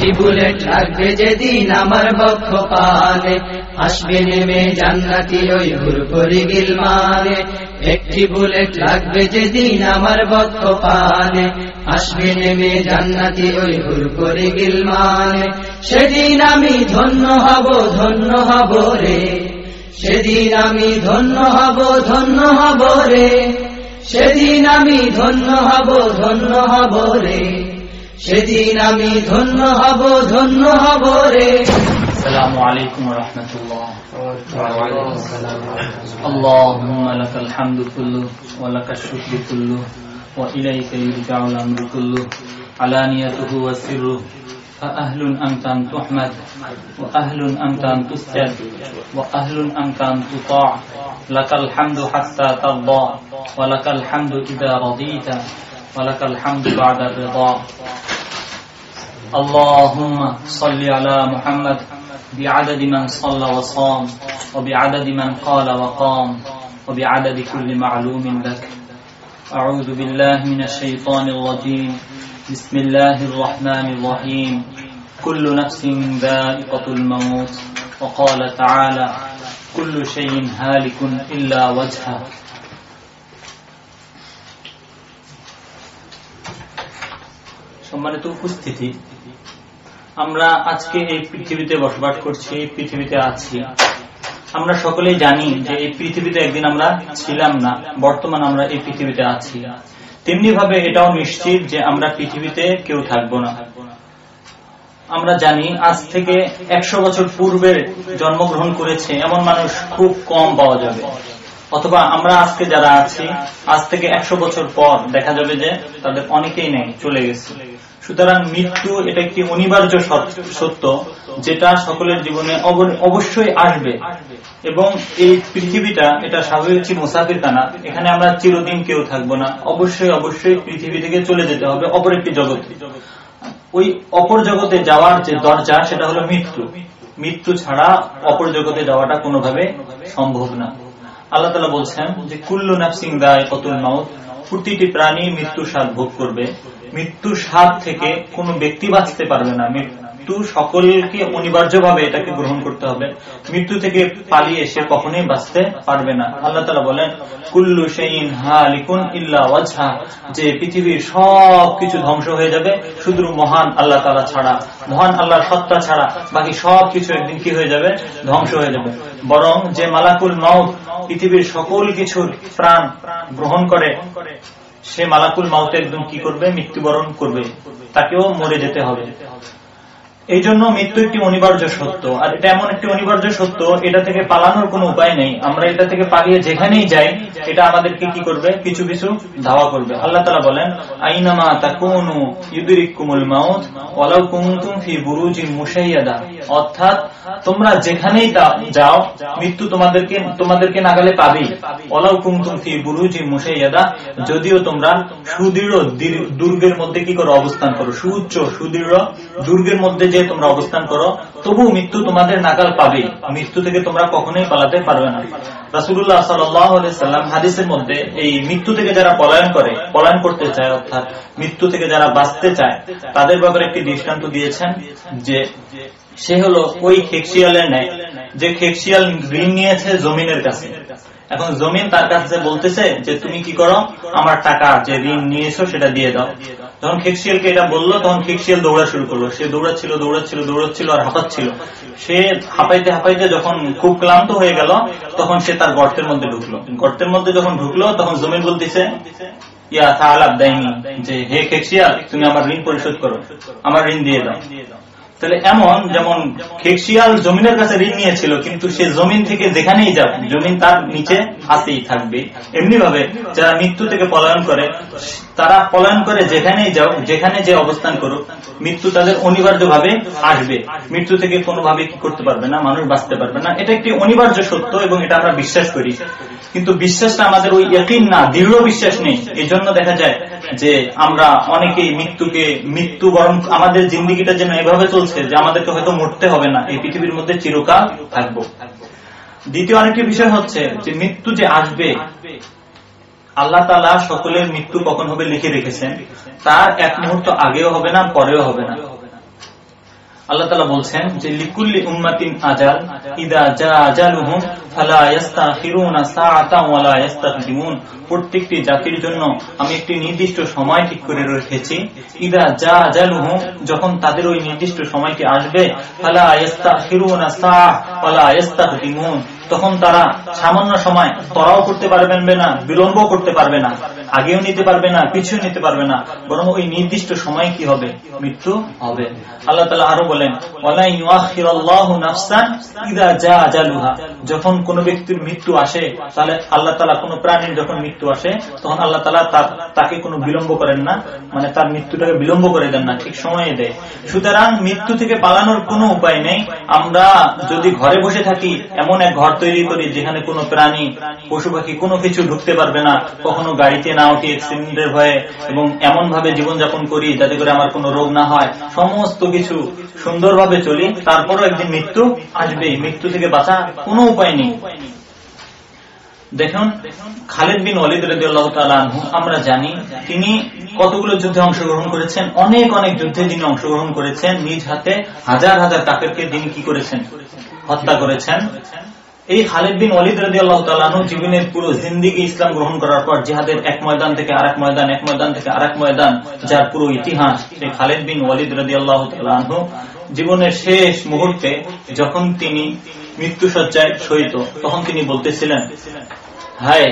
একটি বুলেট লাগবে যেদিন আমার বক্ষ পানে আসবে নেমে জান্নাতি ওই হুরপুরি গিলমানে একটি বুলেট লাগবে যেদিন আমার বক্ষ পানে আসবে নেমে জান্নাতি ওই হুরপুরি গিলমানে সেদিন আমি ধন্য হব ধন্য হব রে। সেদিন আমি ধন্য হব ধন্য হব রে। সেদিন আমি ধন্য হব ধন্য হব রে। সেদিন আমি ধন্য হব ধন্য হব রে السلام عليكم ورحمة الله اللهم لك الحمد كله ولك الشكر كله وإليك يرجع الأمر كله علانيته وسره فأهل أنت أن تحمد وأهل أنت أن تسجد وأهل أنت أن تطاع لك الحمد حتى ترضى ولك الحمد إذا رضيت ولك الحمد بعد الرضا. اللهم صل على محمد بعدد من صلى وصام وبعدد من قال وقام وبعدد كل معلوم لك. أعوذ بالله من الشيطان الرجيم. بسم الله الرحمن الرحيم. كل نفس ذائقة الموت. وقال تعالى كل شيء هالك إلا وجهه. সম্মানিত উপস্থিতি, আমরা আজকে এই পৃথিবীতে বসবাস করছি পৃথিবীতে আছি। আমরা সকলেই জানি যে এই পৃথিবীতে একদিন আমরা ছিলাম না, বর্তমান আমরা এই পৃথিবীতে আছি। তেমনি ভাবে এটাও নিশ্চিত যে আমরা পৃথিবীতে কেউ থাকব না। আমরা জানি আজ থেকে একশো বছর পূর্বে জন্মগ্রহণ করেছে এমন মানুষ খুব কম পাওয়া যাবে। অথবা আমরা আজকে যারা আছি, আজ থেকে একশো বছর পর দেখা যাবে যে তাদের অনেকেই নেই, চলে গেছে। সুতরাং মৃত্যু এটা একটি অনিবার্য সত্য, যেটা সকলের জীবনে অবশ্যই আসবে। এবং এই পৃথিবীটা, এটা স্বাভাবিক মুসাফির কানা, এখানে আমরা চিরদিন কেউ থাকব না। অবশ্যই অবশ্যই পৃথিবী থেকে চলে যেতে হবে অপর একটি জগতে। ওই অপর জগতে যাওয়ার যে দরজা, সেটা হলো মৃত্যু। মৃত্যু ছাড়া অপর জগতে যাওয়াটা কোনোভাবে সম্ভব না। আল্লাহ তালা বলছেন যে, কুল্লু নাফসিং দায় কতুল মাউত প্রতিটি প্রাণী মৃত্যু স্বাদ ভোগ করবে। মৃত্যুর স্বাদ থেকে কোনো ব্যক্তি বাঁচতে পারবে না। মৃত্যু সকলকে অনিবার্যভাবে এটাকে গ্রহণ করতে হবে। মৃত্যু থেকে পালিয়ে সে কখনোই বাঁচতে পারবে না। আল্লাহ তালা বলেন, কুল্লু সেইন হালিকুন ইল্লা ওয়াজহা। যে পৃথিবীর সব কিছু ধ্বংস হয়ে যাবে, শুধু মহান আল্লাহ তালা ছাড়া, মহান আল্লাহর সত্তা ছাড়া, বাকি সব কিছু একদিন কি হয়ে যাবে? ধ্বংস হয়ে যাবে। বরং যে মালাকুল মাউত পৃথিবীর সকল কিছুর প্রাণ গ্রহণ করে সে মালাকুল মাউতে একদম কি করবে? মৃত্যুবরণ করবে। তাকেও মরে যেতে হবে। এই জন্য মৃত্যু একটি অনিবার্য সত্য। আর এটা এমন একটি অনিবার্য সত্য, এটা থেকে পালানোর কোনো উপায় নেই। আমরা এটা থেকে পালিয়ে যেখানেই যাই, এটা আমাদেরকে কি করবে? কিছু কিছু ধাওয়া করবে। আল্লাহ তালা বলেন, আইনামা তা তাকুনু ইউদুরিকুমুল মাউত ওয়ালাউ কুনতুম ফি বুরুজিন মুশাইয়াদা। অর্থাৎ তোমরা যেখানেই যাও, মৃত্যু তোমাদেরকে তোমাদেরকে নাগালে পাবেই। ওলাউ কুমতুম ফি বুরুজিন মুশাইয়াদা। যদিও তোমরা সুদৃঢ় দুর্গের মধ্যে কি করো? অবস্থান করো। সুউচ্চ, সুদৃঢ় দুর্গের মধ্যে যে তোমরা অবস্থান করো তবু মৃত্যু তোমাদের নাগাল পাবে মৃত্যু থেকে তোমরা কখনোই পালাতে পারবে না। রাসুল্লাহ সাল্লাম হাদিসের মধ্যে এই মৃত্যু থেকে যারা পলায়ন করে, পলায়ন করতে চায়, অর্থাৎ মৃত্যু থেকে যারা বাঁচতে চায়, তাদের ব্যাপারে একটি দৃষ্টান্ত দিয়েছেন যে সে হলো ওই খেকশিয়ালের ন্যায়, যে খেকশিয়াল ঋণ নিয়েছে জমিনের কাছে। এখন জমিন তার কাছে বলতেছে যে, তুমি কি করো? আমার টাকা যে ঋণ নিয়েছো সেটা দিয়ে দাও। যখন খেকশিয়ালকে এটা বলল, তখন খেকশিয়াল দৌড়া শুরু করল। সে দৌড়াচ্ছিল দৌড়াচ্ছিল দৌড়াচ্ছিল আর হাঁপাচ্ছিল। সে হাঁপাইতে হাঁপাইতে যখন খুব ক্লান্ত হয়ে গেল, তখন সে তার গর্তের মধ্যে ঢুকলো। গর্তের মধ্যে যখন ঢুকলো, তখন জমিন বলতেছে, ইয়া তাহলাব দেয়নি যে, হে খেকশিয়াল তুমি আমার ঋণ পরিশোধ করো, আমার ঋণ দিয়ে দাও। তাহলে এমন যেমন খেকশিয়াল জমিনের কাছে ঋণ নিয়েছিল, কিন্তু সে জমিন থেকে যেখানেই যাবে জমিন তার নিচে আসেই থাকবে। এমনি ভাবে যারা মৃত্যু থেকে পলায়ন করে, তারা পলায়ন করে যেখানেই যাও, যেখানে যে অবস্থান করুক, মৃত্যু তাদের অনিবার্য ভাবে আসবে। মৃত্যু থেকে কোনোভাবে কি করতে পারবে না, মানুষ বাঁচতে পারবে না। এটা একটি অনিবার্য সত্য এবং এটা আমরা বিশ্বাস করি। কিন্তু বিশ্বাসটা আমাদের ওই একই না, দৃঢ় বিশ্বাস নেই। এই জন্য দেখা যায় যে আমরা অনেকেই মৃত্যুকে মৃত্যু বরং আমাদের জিন্দিগিটা যেন এভাবে চলছে যে আমাদেরকে হয়তো মরতে হবে না, এই পৃথিবীর মধ্যে চিরকাল থাকব। দ্বিতীয় আরেকটি বিষয় হচ্ছে যে মৃত্যু যে আসবে, আল্লাহ তালা সকলের মৃত্যু কখন হবে লিখে রেখেছেন। তার এক মুহূর্ত আগেও হবে না, পরেও হবে না। আল্লাহ তালা বলছেন যে, লিকুল্লি উম্মাতিন আজাল, ইদা যা ওয়ালা ইয়াস্তাকদিমুন। প্রত্যেকটি জাতির জন্য আমি একটি নির্দিষ্ট সময় ঠিক করে রেখেছি। ইদা যা আজালুহুম, যখন তাদের ওই নির্দিষ্ট সময়টি আসবে, ফালা ওয়ালা ইয়াস্তাকদিমুন। তখন তারা সামান্য সময় তরাও করতে পারবেন না বিলম্ব করতে পারবে না, আগেও নিতে পারবে না পিছু নিতে পারবে না, বরং ওই নির্দিষ্ট সময় কি হবে? মৃত্যু হবে। আল্লাহ তালা আরও বলেন যখন কোন ব্যক্তির মৃত্যু আসে, তাহলে আল্লাহ তালা কোন প্রাণীর যখন মৃত্যু আসে, তখন আল্লাহ তালা তাকে কোনো বিলম্ব করেন না মানে তার মৃত্যুটাকে বিলম্ব করে দেন না, ঠিক সময়ে দেয়। সুতরাং মৃত্যু থেকে পালানোর কোনো উপায় নেই। আমরা যদি ঘরে বসে থাকি, এমন এক ঘর তৈরি করি, যেখানে কোনো প্রাণী, পশু পাখি কোনো কিছু ঢুকতে পারবে না, কখনো গাড়িতে না উঠি অ্যাক্সিডেন্টের ভয়ে এবং এমন ভাবে জীবনযাপন করি যাতে করে আমার কোনো রোগ না হয়। সমস্ত কিছু সুন্দরভাবে চলি, তারপরও একদিন মৃত্যু আসবে, মৃত্যু থেকে বাঁচা কোনো উপায় নেই। দেখুন, খালেদ বিন ওয়ালিদ রাদিয়াল্লাহু তাআলা আমরা জানি তিনি কতগুলো যুদ্ধে অংশগ্রহণ করেছেন, অনেক অনেক যুদ্ধে তিনি অংশগ্রহণ করেছেন, নিজ হাতে হাজার হাজার কাকেরকে তিনি কি করেছেন? হত্যা করেছেন। এই খালেদ বিন ওয়ালিদ রাজি আল্লাহ তালানু জীবনের পুরো জিন্দিগি ইসলাম গ্রহণ করার পর জিহাদের এক ময়দান থেকে আরেক ময়দান, এক ময়দান থেকে আরেক ময়দান যার পুরো ইতিহাস সেই খালেদ বিন ওয়ালিদ রাজি আল্লাহ তালানহু জীবনের শেষ মুহূর্তে যখন তিনি মৃত্যু সজ্জায় সহিত তখন তিনি বলতেছিলেন, হায়,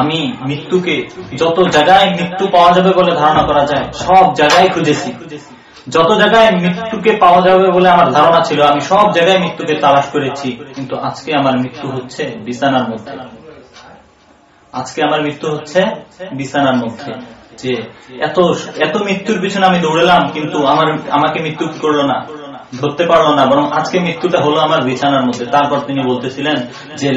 আমি মৃত্যুকে যত জায়গায় মৃত্যু পাওয়া যাবে বলে ধারণা করা যায়, সব জায়গায় খুঁজেছি। যত জায়গায় মৃত্যুকে পাওয়া যাবে বলে আমার ধারণা ছিল, আমি সব জায়গায় মৃত্যুকে তালাশ করেছি, কিন্তু আজকে আমার মৃত্যু হচ্ছে বিছানার মধ্যে। আজকে আমার মৃত্যু হচ্ছে বিছানার মধ্যে। যে এত এত মৃত্যুর পিছনে আমি দৌড়েলাম, কিন্তু আমার, আমাকে মৃত্যু করল না, ধরতে পারল না, বরং আজকে মৃত্যুটা হলো আমার বিছানার মধ্যে। তারপর তিনি বলতেছিলেন যে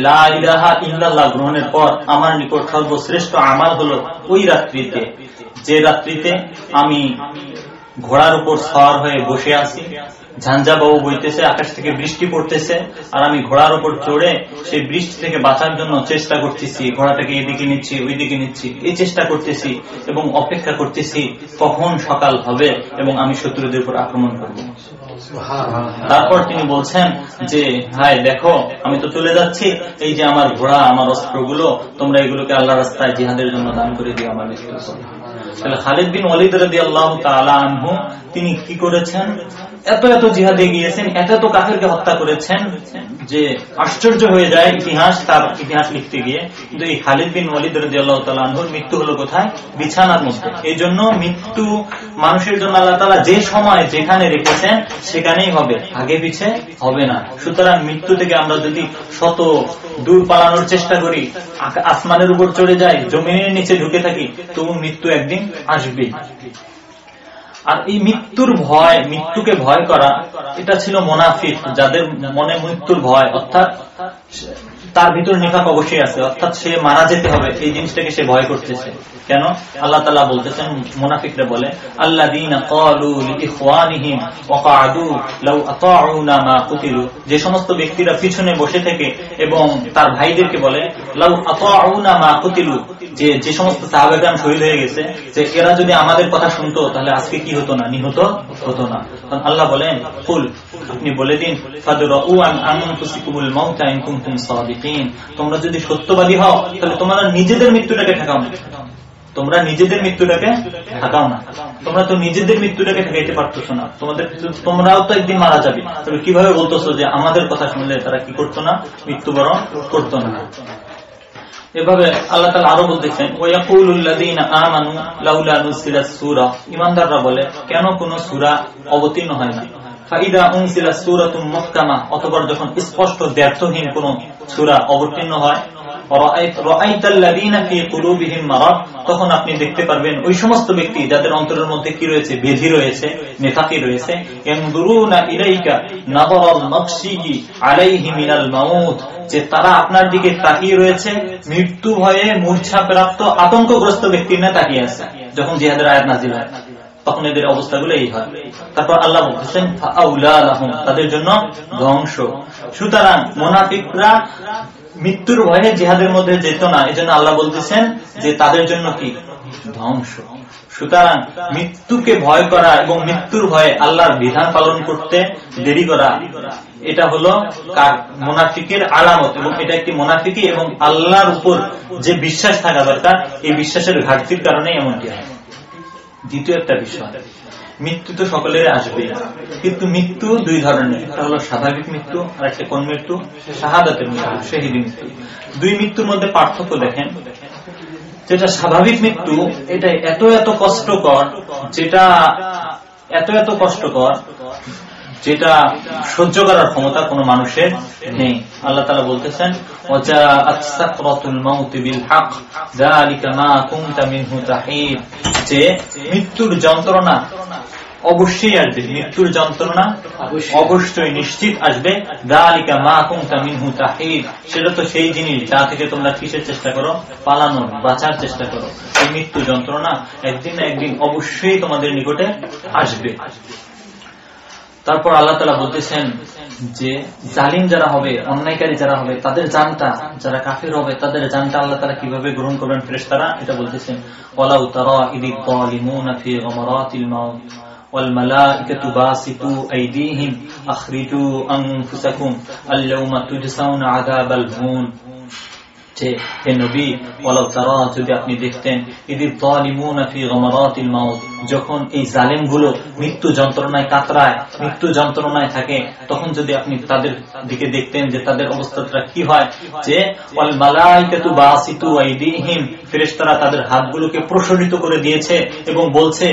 লাহা ইন্দাল্লাহ গ্রহণের পর আমার নিকট সর্বশ্রেষ্ঠ আমার হলো ওই রাত্রিতে। যে রাত্রিতে আমি ঘোড়ার উপর সওয়ার হয়ে বসে আছি। ঝাঞ্ঝা বাবু বইতেছে, আকাশ থেকে বৃষ্টি পড়তেছে, আর আমি ঘোড়ার উপর চড়ে সেই বৃষ্টি থেকে বাঁচার জন্য চেষ্টা করতেছি। ঘোড়াটাকে এদিকে নিচ্ছি, ওইদিকে নিচ্ছি। এই চেষ্টা করতেছি এবং অপেক্ষা করতেছি, কখন সকাল হবে এবং আমি শত্রুদের উপর আক্রমণ করব। তারপর তিনি বলছেন যে হাই দেখো, আমি তো চলে যাচ্ছি। এই যে আমার ঘোড়া, আমার অস্ত্রগুলো, তোমরা এগুলোকে আল্লাহ রাস্তায় জিহাদের জন্য দান করে দিও আমার তাহলে খালিদ বিন ওয়ালিদ রাদি আল্লাহ আনহু, তিনি কি করেছেন? এত এত জিহাদে গিয়েছেন, এত এত কাফেরকে হত্যা করেছেন। যে আশ্চর্য হয়ে যায় ইতিহাস, তার ইতিহাস লিখতে গিয়ে। কিন্তু এই খালিদ বিন ওয়ালিদ রাজি আল্লাহ তালুর মৃত্যু হলো কোথায়? বিছানার মধ্যে। এই জন্য মৃত্যু মানুষের জন্য আল্লাহ তালা যে সময় যেখানে রেখেছেন, সেখানেই হবে। আগে পিছে হবে না। সুতরাং মৃত্যু থেকে আমরা যদি শত দূর পালানোর চেষ্টা করি আসমানের উপর চড়ে যাই, জমিনের নিচে ঢুকে থাকি, তবু মৃত্যু একদিন আসবে আর এই মৃত্যুর ভয়, মৃত্যুকে ভয় করা, এটা ছিল মোনাফিক, যাদের মনে মৃত্যুর ভয়। অর্থাৎ তার ভিতর নিফাক অবশ্যই আছে। অর্থাৎ সে মারা যেতে হবে, এই জিনিসটাকে সে ভয় করতেছে। কেন? আল্লাহ তালা বলতেছেন, মুনাফিকরা বলে আল্লাহ যে সমস্ত ব্যক্তিরা পিছনে বসে থেকে এবং তার ভাইদেরকে বলে, লাউ আতাউনা মা কুতিলু। যে যে সমস্ত সাহাবেগান শহীদ হয়ে গেছে, যে এরা যদি আমাদের কথা শুনতো, তাহলে আজকে কি হতো না? নিহত হতো না। কারণ আল্লাহ বলেন ফুল আপনি বলে দিন তোমরা যদি সত্যবাদী হও, তাহলে তোমরা নিজেদের মৃত্যুটাকে ঠেকাও না। তোমরা নিজেদের মৃত্যুটাকে ঠেকাও না। তোমরা তো নিজেদের মৃত্যুটাকে ঠেকাইতে পারতেছো না। তোমাদের তোমরাও তো একদিন মারা যাবে। তবে কীভাবে বলতেছো যে আমাদের কথা শুনলে তারা কি করতো না? মৃত্যুবরণ করতো না। এভাবে আল্লাহ তালা আরও বলতেছেন ইমানদাররা বলে, কেন কোন সুরা অবতীর্ণ হয় না? ফাইদা উনসিলা সুরাতুম অতবার যখন স্পষ্ট ব্যর্থহীন কোন সুরা অবতীর্ণ হয় তখন আপনি দেখতে পারবেন ওই সমস্ত ব্যক্তি যাদের অন্তরের মধ্যে কি রয়েছে? বেধি রয়েছে নেতাকি রয়েছে। যে তারা আপনার দিকে তাকিয়ে রয়েছে, মৃত্যু ভয়ে মূর্ছা প্রাপ্ত আতঙ্কগ্রস্ত ব্যক্তির না তাকিয়ে আছে, যখন জিহাদের আয়াত নাজিল হয়। তখন এদের অবস্থাগুলো এই হয়। তারপর আল্লাহ বলতেছেন তাদের জন্য ধ্বংস। সুতরাং মোনাফিকরা মৃত্যুর ভয়ে জিহাদের মধ্যে যেত না এই জন্য আল্লাহ বলতেছেন যে তাদের জন্য কি? ধ্বংস। সুতরাং মৃত্যুকে ভয় করা এবং মৃত্যুর ভয়ে আল্লাহর বিধান পালন করতে দেরি করা, এটা হলো মোনাফিকের আলামত এবং এটা একটি মোনাফিকি এবং আল্লাহর উপর যে বিশ্বাস থাকা দরকার, এই বিশ্বাসের ঘাটতির কারণে এমনটি হয়। দ্বিতীয় একটা বিষয় মৃত্যু তো সকলের আসবে কিন্তু মৃত্যু দুই ধরনের। একটা হলো স্বাভাবিক মৃত্যু, আর একটা কোন মৃত্যু? শাহাদাতের মৃত্যু, শহীদ মৃত্যু। দুই মৃত্যুর মধ্যে পার্থক্য দেখেন। যেটা স্বাভাবিক মৃত্যু, এটা এত এত কষ্টকর, যেটা এত এত কষ্টকর যেটা সহ্য করার ক্ষমতা কোন মানুষের নেই। আল্লাহ তালা বলতেছেন যে মৃত্যুর যন্ত্রণা অবশ্যই আসবে, মৃত্যুর যন্ত্রণা অবশ্যই নিশ্চিত আসবে। সেটা তো সেই জিনিস যা থেকে তোমরা কিসের চেষ্টা করো? পালানোর, বাঁচার চেষ্টা করো। এই মৃত্যু যন্ত্রণা একদিন না একদিন অবশ্যই তোমাদের নিকটে আসবে। তারপর আল্লাহ তালা বলতেছেন যে জালিম যারা হবে অন্যায়কারী যারা হবে তাদের জানটা যারা কাফের হবে তাদের জানটা আল্লাহ তারা কিভাবে গ্রহণ করবেন ফ্রেশ তারা এটা বলতেছেন ওলাউ তারা ইদি ফি গমরাতিল মাউত والملائكة باسطوا أيديهم أخرجوا أنفسكم اليوم تجزون عذاب الهون যে হে নবী ওলাও তারা, যদি আপনি দেখতেন ইদি গমারাতিল মাউত, যখন এই জালেমগুলো মৃত্যু যন্ত্রণায় কাতরায়, মৃত্যু যন্ত্রণায় থাকে, তখন যদি আপনি তাদের দিকে দেখতেন যে তাদের অবস্থাটা কি হয়, যে ওয়াল মালাইকাতু বাসিতু আইদিহিম তাদের হাতগুলোকে প্রসারিত করে দিয়েছে এবং বলছে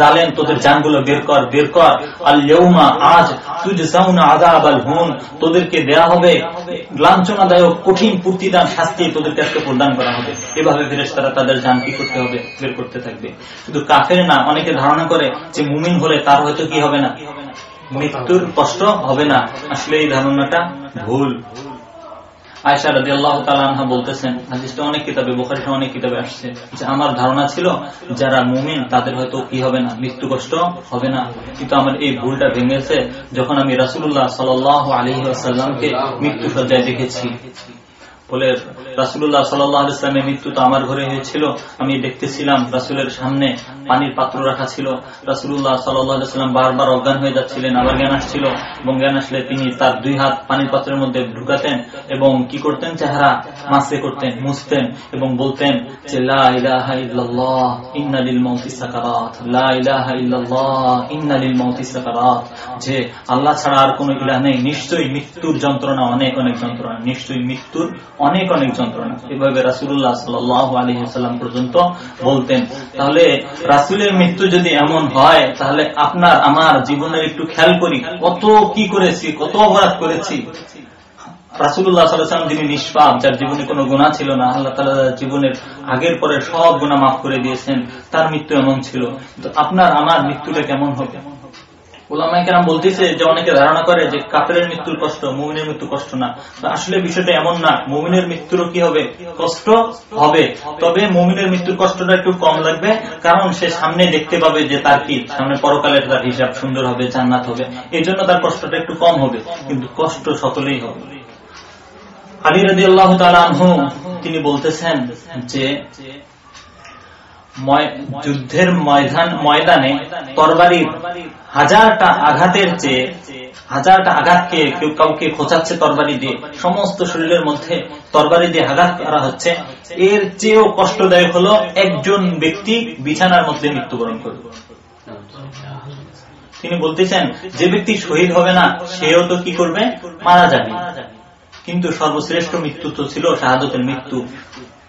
জালেম, তোদের জানগুলো বের কর বের কর। আল ইয়াউমা আজ তোদেরকে দেয়া হবে লাঞ্ছনাদায়ক, কঠিন পূর্তিদান শাস্তি তোদেরকে আজকে প্রদান করা হবে। এভাবে ফিরেস তারা তাদের যান কি করতে হবে? বের করতে থাকবে। কিন্তু কাফের না, অনেকে ধারণা করে যে মুমিন হলে তার হয়তো কি হবে না? মৃত্যুর কষ্ট হবে না। আসলে এই ধারণাটা ভুল। আয়সা রাজি আল্লাহ তালা বলতেছেন, হাদিসটা অনেক কিতাবে বোখারিটা অনেক কিতাবে আসছে, যে আমার ধারণা ছিল যারা মুমিন তাদের হয়তো কি হবে না মৃত্যু কষ্ট হবে না। কিন্তু আমার এই ভুলটা ভেঙেছে যখন আমি রাসুল্লাহ সাল আলী আসাল্লামকে মৃত্যু সজ্জায় দেখেছি। বলে রাসুল্লাহ সাল্লামের মৃত্যু তো আমার ঘরে হয়েছিল। আমি দেখতেছিলাম রাসুলের সামনে পানির পাত্র রাখা ছিল। রাসুল্লাহ সাল্লাম বারবার অজ্ঞান হয়ে যাচ্ছিলেন। আবার জ্ঞান আসছিল এবং জ্ঞান আসলে তিনি তার দুই হাত পানির পাত্রের মধ্যে ঢুকাতেন এবং কি করতেন? চেহারা মাসে করতেন, মুছতেন এবং বলতেন যে যে, আল্লাহ ছাড়া আর কোন ইলাহ নেই। নিশ্চয়ই মৃত্যুর যন্ত্রণা অনেক অনেক যন্ত্রণা। নিশ্চয়ই মৃত্যুর অনেক অনেক যন্ত্রণা। এভাবে রাসুল্লাহ সাল্লাম পর্যন্ত বলতেন। তাহলে রাসুলের মৃত্যু যদি এমন হয়, তাহলে আপনার, আমার জীবনের একটু খেয়াল করি। কত কি করেছি, কত অপরাধ করেছি। রাসুল্লাহ সাল্লাম যিনি নিষ্পাপ, যার জীবনে কোনো গুণা ছিল না, আল্লাহ তালা জীবনের আগের পরে সব গুণা মাফ করে দিয়েছেন, তার মৃত্যু এমন ছিল। আপনার, আমার মৃত্যুটা কেমন হবে? ওলামাইকেরাম বলতেছে যে অনেকে ধারণা করে যে মৃত্যুর কষ্ট, মুমিনের মৃত্যু কষ্ট না। আসলে বিষয়টা এমন না। মুমিনের কি হবে? কষ্ট হবে। তবে মুমিনের মৃত্যুর কষ্টটা একটু কম লাগবে। কারণ সে সামনে দেখতে পাবে যে তার কি? সামনে পরকালের তার হিসাব সুন্দর হবে, জান্নাত হবে। এই জন্য তার কষ্টটা একটু কম হবে। কিন্তু কষ্ট সকলেই হবে। আলী রাজি আল্লাহ তিনি বলতেছেন যে যুদ্ধের ময়দান ময়দানে তরবারির হাজারটা আঘাতের চেয়ে হাজারটা আঘাতকে কেউ কাউকে খোঁচাচ্ছে তরবারি দিয়ে। সমস্ত শরীরের মধ্যে তরবারি দিয়ে আঘাত করা হচ্ছে। এর চেয়েও কষ্টদায়ক হলো একজন ব্যক্তি বিছানার মধ্যে মৃত্যুবরণ করবে তিনি বলতেছেন, যে ব্যক্তি শহীদ হবে না, সেও তো কি করবে? মারা যাবে। কিন্তু সর্বশ্রেষ্ঠ মৃত্যু তো ছিল শাহাদতের মৃত্যু।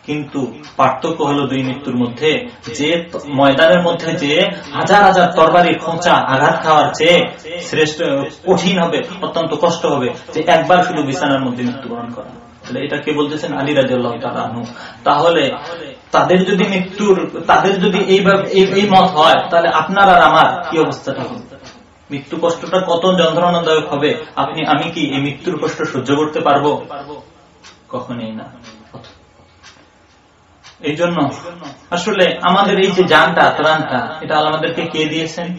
কিন্তু পার্থক্য হলো দুই মৃত্যুর মধ্যে যে ময়দানের মধ্যে যে হাজার হাজার তরবারি, খোঁচা, আঘাত খাওয়ার চেয়ে শ্রেষ্ঠ, কঠিন হবে, অত্যন্ত কষ্ট হবে যে একবার শুধু বিছানার মধ্যে মৃত্যুবরণ করা। এটা কে বলতেছেন? আলী রাজু তাহলে তাদের যদি মৃত্যুর, তাদের যদি এই মত হয়, তাহলে আপনার আর আমার কি অবস্থাটা হবে? মৃত্যু কষ্টটা কত যন্ত্রণাদায়ক হবে? আপনি, আমি কি এই মৃত্যুর কষ্ট সহ্য করতে পারব? কখনই না। এই জন্য আসলে আমাদের এই যে জানটা, ত্রাণটা, এটা আমাদেরকে কে দিয়েছেন?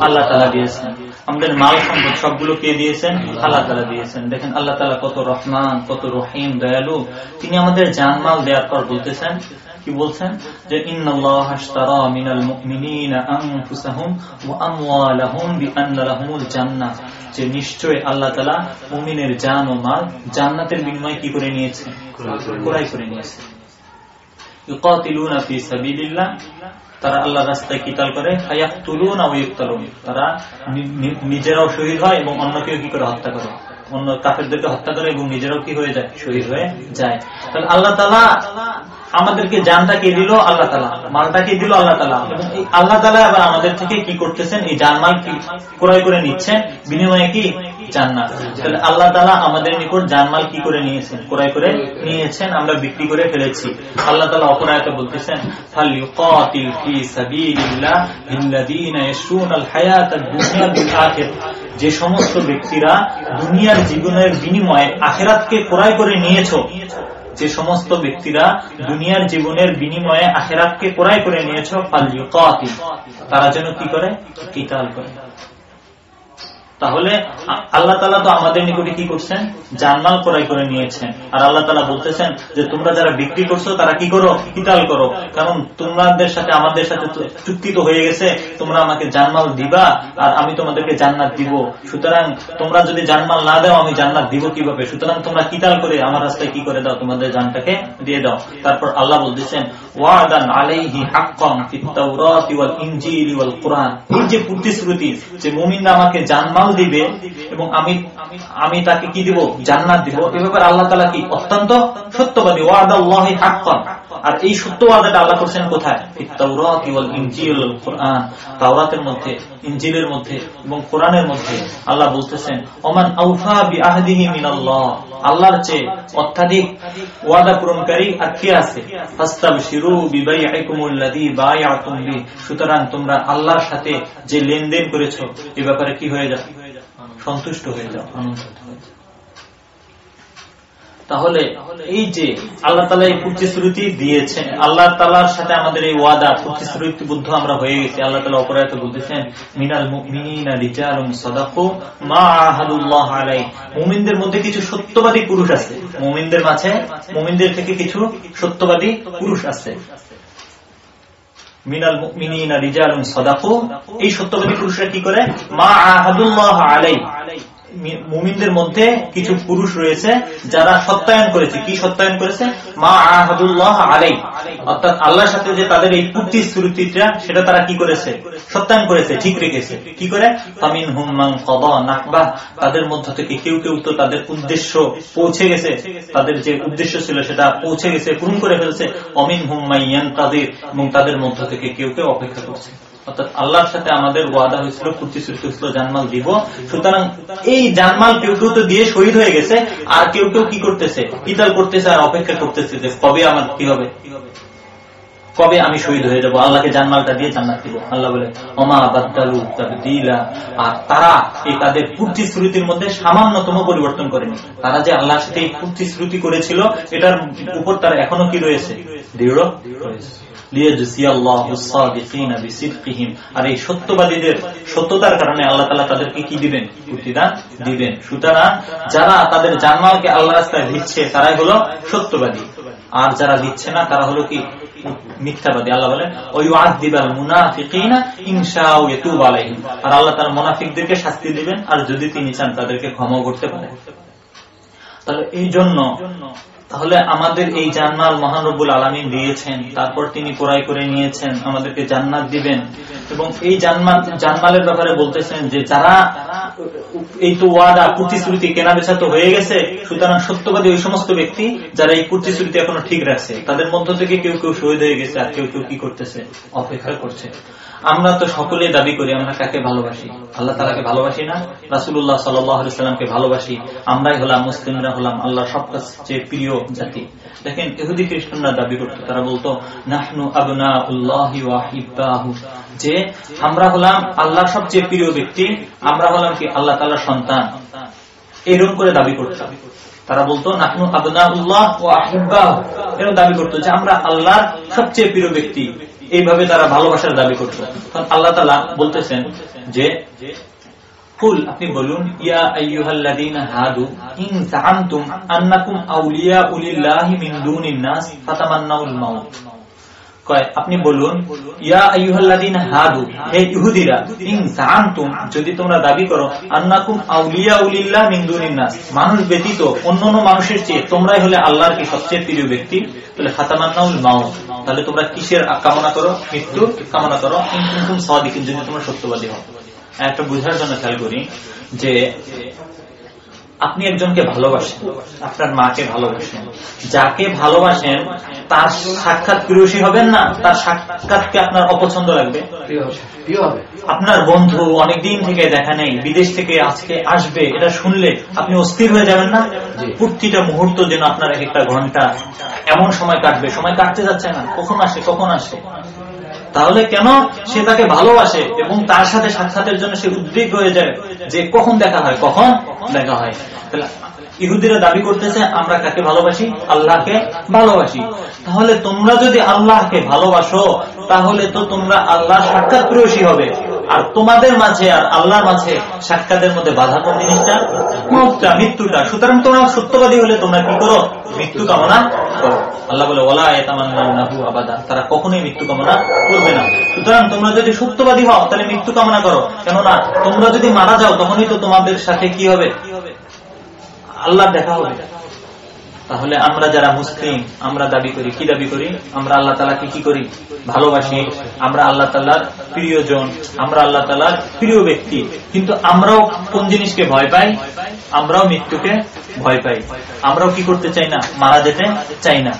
আল্লাহ তালা দিয়েছেন। আমাদের মাল সম্পদ সবগুলো কে দিয়েছেন? আল্লাহ তালা দিয়েছেন। দেখেন আল্লাহ তালা কত রহমান, কত রহিম, দয়ালু। তিনি আমাদের জানমাল দেওয়ার পর বলতেছেন, কি বলছেন? যে নিশ্চয় আল্লাহ তাআলা মুমিনের জান ও মাল জান্নাতের বিনিময়ে কি করে নিয়েছে? ক্রয় করে নিয়েছে। ইউকাতিলুনা ফি সাবিলিল্লাহ। তারা আল্লাহর রাস্তায় কিতাল করে? আও ইউকতালুন। তারা নিজেরাও শহীদ হয় এবং কি করে হত্যা করে? অন্য কাফেরদেরকে হত্যা করে এবং নিজেরাও কি হয়ে যায়? শহীদ হয়ে যায়। তাহলে আল্লাহ তালা আমাদেরকে জানটা কে দিল? আল্লাহ তালা মালটা কে দিল? আল্লাহ তালা আল্লাহ তালা আবার আমাদের থেকে কি করতেছেন? এই জানমাল কি ক্রয় করে নিচ্ছেন? বিনিময়ে কি জান্নাত। তাহলে আল্লাহ তালা আমাদের নিকট জানমাল কি করে নিয়েছেন? ক্রয় করে নিয়েছেন, আমরা বিক্রি করে ফেলেছি। আল্লাহ তালা বলতেছেন যে সমস্ত ব্যক্তিরা দুনিয়ার জীবনের বিনিময়ে আখেরাতকে ক্রয় করে নিয়েছো, যে সমস্ত ব্যক্তিরা দুনিয়ার জীবনের বিনিময়ে আখেরাতকে ক্রয় করে নিয়েছো ফালিউকাতিল তারা যেন কি করে? কিতাল করে। তাহলে আল্লাহ তালা তো আমাদের নিকটে কি করছেন? জানমাল ক্রয় করে নিয়েছেন। আর আল্লাহ তালা বলতেছেন যে, তোমরা যারা বিক্রি করছ, তারা কি করো? কিতাল করো। কারণ তোমাদের সাথে, আমাদের সাথে চুক্তি তো হয়ে গেছে। তোমরা আমাকে জানমাল দিবা, আর আমি তোমাদেরকে জান্নাত দিব। সুতরাং তোমরা যদি জানমাল না দাও, আমি জান্নাত দিব কীভাবে? সুতরাং তোমরা কিতাল করে আমার রাস্তায় কি করে দাও? তোমাদের জানটাকে দিয়ে দাও। তারপর আল্লাহ বলতেছেন, ওয়াদান আলাইহি হাক্কান ফিত তাওরাতি ওয়াল ইনজিলি ওয়াল কুরআন। এই যে প্রতিশ্রুতি, যে মুমিনরা আমাকে জানমাল দিবে এবং আমি আমি তাকে কি দিব? জান্নাত দিব। এ ব্যাপারে আল্লাহ তাআলা কি? অত্যন্ত সত্যবাদী। ওয়াদাল্লাহি হাক্কান। আর এই সত্য ওয়াদাটা আল্লাহ করছেন কোথায়? তাওরাতের মধ্যে, ইনজিলের মধ্যে এবং কোরআনের মধ্যে আল্লাহ বলতেছেন, ওমান আউফা বিআহদিহি মিনাল্লাহ। আল্লাহর চেয়ে অত্যাধিক ওয়াদা পূরণকারী আর কে আছে? বি সুতরাং তোমরা আল্লাহর সাথে যে লেনদেন করেছ, এ ব্যাপারে কি হয়ে যাও সন্তুষ্ট হয়ে যাও। আনন্দিত হয়ে যাও তাহলে এই যে আল্লাহ তালা এই প্রতিশ্রুতি দিয়েছেন, আল্লাহ তালার সাথে আমাদের এই ওয়াদা প্রতিশ্রুতিবদ্ধ আমরা হয়ে গেছি। আল্লাহ তালা অপরাধ বলতেছেন, মিনাল মুমিনদের মধ্যে কিছু সত্যবাদী পুরুষ আছে। মুমিনদের মাঝে, মুমিনদের থেকে কিছু সত্যবাদী পুরুষ আছে। মিনাল মুমিনিনা রিজালুন সাদাকু। এই সত্যবাদী পুরুষরা কি করে? মা আহাদুল্লাহ আলাই। মুমিনদের মধ্যে কিছু পুরুষ রয়েছে যারা সত্যায়ন করেছে। কি সত্যায়ন করেছে? মা আহাদুল্লাহ আলাই। অর্থাৎ আল্লাহর সাথে যে তাদের এই প্রতিশ্রুতিটা, সেটা তারা কি করেছে? সত্যায়ন করেছে, ঠিক রেখেছে। কি করে? ফামিন হুম্মাং কবা নাকবা। তাদের মধ্য থেকে কেউ কেউ তো তাদের উদ্দেশ্য পৌঁছে গেছে। তাদের যে উদ্দেশ্য ছিল, সেটা পৌঁছে গেছে, পূরণ করে ফেলছে। অমিন হুম্মাইয়ান তাদের এবং তাদের মধ্য থেকে কেউ কেউ অপেক্ষা করছে। অর্থাৎ আল্লাহর সাথে আমাদের ওয়াদা হয়েছিল, প্রতিশ্রুতি হয়েছিল, জানমাল দিব। সুতরাং এই জানমাল কেউ কেউ তো দিয়ে শহীদ হয়ে গেছে। আর কেউ কেউ কি করতেছে? কিতাল করতেছে আর অপেক্ষা করতেছে যে কবে আমার কি হবে? কবে আমি শহীদ হয়ে যাব? আল্লাহকে জানমালটা দিয়ে জান্নাত দিব। আল্লাহ বলে অমা বাদ্দালু দিলা আর তারা এই তাদের প্রতিশ্রুতির মধ্যে সামান্যতম পরিবর্তন করেনি। তারা যে আল্লাহর সাথে এই প্রতিশ্রুতি করেছিল, এটার উপর তারা এখনও কি রয়েছে? দৃঢ় আর এই সত্যবাদীদের সত্যতার কারণে আল্লাহ তালা তাদেরকে কি দিবেন? প্রতিদান দিবেন। সুতরাং যারা তাদের জানমালকে আল্লাহ রাস্তায় দিচ্ছে, তারাই হলো সত্যবাদী। আর যারা দিচ্ছে না, তারা হলো কি? আল্লাহ বলেন ওই দিবাল মুনাফিকিনা ইনশাউ ইয়াতুব আলাইহিম। আর আল্লাহ তার মুনাফিকদেরকে শাস্তি দিবেন, আর যদি তিনি চান তাদেরকে ক্ষমা করতে তাহলে এই জন্য, তাহলে আমাদের এই জান্নাল মহানবুল আলমিন দিয়েছেন, তারপর তিনি ক্রয় করে নিয়েছেন, আমাদেরকে জান্নাত দিবেন। এবং এই জান্নাত জান্নালের ব্যাপারে বলতেছেন যে যারা এই তো ওয়াদা প্রতিশ্রুতি কেনা বেচা তো হয়ে গেছে। সুতরাং সত্যবাদী ওই সমস্ত ব্যক্তি যারা এই প্রতিশ্রুতি এখনও ঠিক রাখছে, তাদের মধ্য থেকে কেউ কেউ শহীদ হয়ে গেছে আর কেউ কেউ কি করতেছে, অপেক্ষা করছে। আমরা তো সকলেই দাবি করি, আমরা কাকে ভালোবাসি? আল্লাহ তালাকে ভালোবাসি না? রাসুল্লাহ সাল্লামকে ভালোবাসি। আমরাই হলাম, মুসলিমরা হলাম আল্লাহ সবচেয়ে প্রিয় জাতি। দেখেন, ইহুদি খ্রিস্টানরা দাবি করতো, তারা বলতো, নাহনু আবনা উল্লাহি যে, আমরা হলাম আল্লাহ সবচেয়ে প্রিয় ব্যক্তি, আমরা হলাম কি আল্লাহ তালার সন্তান এরকম করে দাবি করতাম তারা বলতো, নাহনু আবনা উল্লাহ ও আহিবাহ এরকম দাবি করতো যে, আমরা আল্লাহর সবচেয়ে প্রিয় ব্যক্তি। এইভাবে তারা ভালোবাসার দাবি করত। তখন আল্লাহ তালা বলতেছেন যে, কুল, আপনি বলুন, ইয়া হাদু, ইন আউলিয়া কয়, আপনি বলুন হাদু হে ইহুদিরা, ইন জাআনতুম যদি তোমরা দাবি করো, আন্নাকুম আউলিয়া উলিল্লাহ মিন দুনিন নাস মানুষ ব্যতীত অন্যান্য মানুষের চেয়ে তোমরাই হলে আল্লাহর কি সবচেয়ে প্রিয় ব্যক্তি? তাহলে খাতামান্নাউল মাউত, তাহলে তোমরা কিসের কামনা করো? মৃত্যু কামনা করো? ইন কুনতুম সাদিকিন যদি তোমরা সত্যবাদী হও। একটা বোঝার জন্য খেয়াল করি যে আপনি একজনকে ভালোবাসেন আপনার মাকে ভালোবাসেন। যাকে ভালোবাসেন তার সাক্ষাৎ প্রিয়সী হবেন না তার সাক্ষাৎকে আপনার অপছন্দ লাগবে? আপনার বন্ধু অনেকদিন থেকে দেখা নেই বিদেশ থেকে আজকে আসবে এটা শুনলে আপনি অস্থির হয়ে যাবেন না? প্রতিটা মুহূর্ত যেন আপনার এক একটা ঘণ্টা এমন সময় কাটবে। সময় কাটতে যাচ্ছে না কখন আসে কখন আসে? তাহলে কেন সে তাকে ভালোবাসে এবং তার সাথে সাক্ষাতের জন্য সে উদ্বেগ হয়ে যায় যে কখন দেখা হয়, কখন দেখা হয়? তাহলে ইহুদিরা দাবি করতেছে, আমরা কাকে ভালোবাসি? আল্লাহকে ভালোবাসি। তাহলে তোমরা যদি আল্লাহকে ভালোবাসো, তাহলে তো তোমরা আল্লাহ সাক্ষাৎ প্রয়সী হবে। আর তোমাদের মাঝে আর আল্লাহর মাঝে সাক্ষাতের মধ্যে বাধা কোন জিনিসটা? মৌতটা মৃত্যুটা। সুতরাং তোমরা সত্যবাদী হলে তোমরা কি করো? মৃত্যু কামনা করো। আল্লাহ বলে ওলা এতামান্নাহু আবাদা। তারা কখনোই মৃত্যু কামনা করবে না। সুতরাং তোমরা যদি সত্যবাদী হও, তাহলে মৃত্যু কামনা করো। কেননা, তোমরা যদি মারা যাও, তখনই তো তোমাদের সাথে কি হবে? আল্লাহ দেখা হবে। তাহলে আমরা যারা মুসলিম, আমরা দাবি করি। কি দাবি করি? আমরা আল্লাহ তালাকে কি করি? ভালোবাসি। আমরা আল্লাহ তাল্লার প্রিয়জন। আমরা আল্লাহ তালার প্রিয় ব্যক্তি। কিন্তু আমরাও কোন জিনিসকে ভয় পাই? আমরাও মৃত্যুকে ভয় পাই। আমরাও কি করতে চাই না? মারা যেতে চাই না।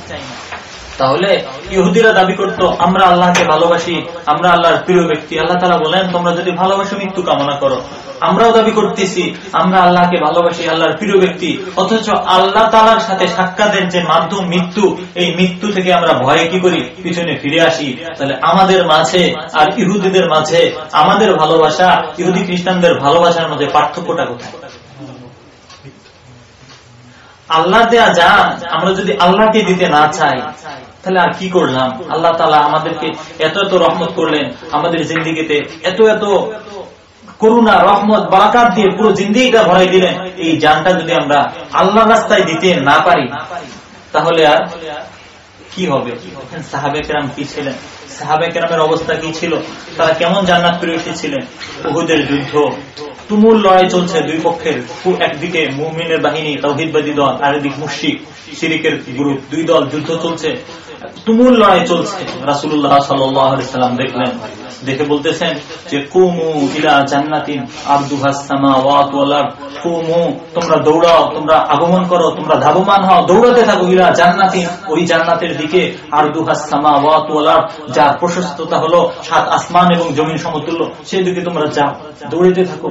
তাহলে ইহুদিরা দাবি করত, আমরা আল্লাহকে ভালোবাসি, আমরা আল্লাহর প্রিয় ব্যক্তি। আল্লাহ তালা বলেন তোমরা যদি ভালোবাসো, মৃত্যু কামনা করো। আমরাও দাবি করতেছি, আমরা আল্লাহকে ভালোবাসি, আল্লাহর প্রিয় ব্যক্তি। অথচ আল্লাহ তালার সাথে সাক্ষাতের যে মাধ্যম মৃত্যু, এই মৃত্যু থেকে আমরা ভয়ে কি করি? পিছনে ফিরে আসি। তাহলে আমাদের মাঝে আর ইহুদিদের মাঝে আমাদের ভালোবাসা, ইহুদি খ্রিস্টানদের ভালোবাসার মধ্যে পার্থক্যটা কোথায়? আল্লাহ দেয়া যা আমরা যদি আল্লাহকে দিতে না চাই, তাহলে আর কি করলাম? আল্লাহ তালা আমাদেরকে এত এত রহমত করলেন আমাদের জিন্দিগিতে, এত এত করুণা, রহমত, বারাকাত দিয়ে পুরো জিন্দিগিটা ভরাই দিলেন। এই জানটা যদি আমরা আল্লাহ রাস্তায় দিতে না পারি, তাহলে আর কি হবে? সাহাবে কেরাম কি ছিলেন? সাহাবে কেরামের অবস্থা কি ছিল? তারা কেমন জান্নাত প্রিয়সী ছিলেন? উহুদের যুদ্ধ তুমুল লড়াই চলছে দুই পক্ষের। একদিকে মুমিনের বাহিনী তৌহিদবাদী দল, আরেকদিক মুশিক সিরিকের গ্রুপ দুই দল যুদ্ধ চলছে। তুমুল লড়াই চলছে রাসুল্লাহ সাল্লাম দেখলেন, দেখে বলতেছেন যে, কুমু ইলা জান্নাতিন কুমু, তোমরা দৌড়াও, তোমরা আগমন করো, তোমরা ধাবমান হও, দৌড়াতে থাকো ইলা জান্নাতিন। ওই জান্নাতের দিকে আর দুহাসামা ওয়াতার যার প্রশস্ততা হলো সাত আসমান এবং জমিন সমতুল্য, সেই দিকে তোমরা যাও দৌড়াতে থাকো।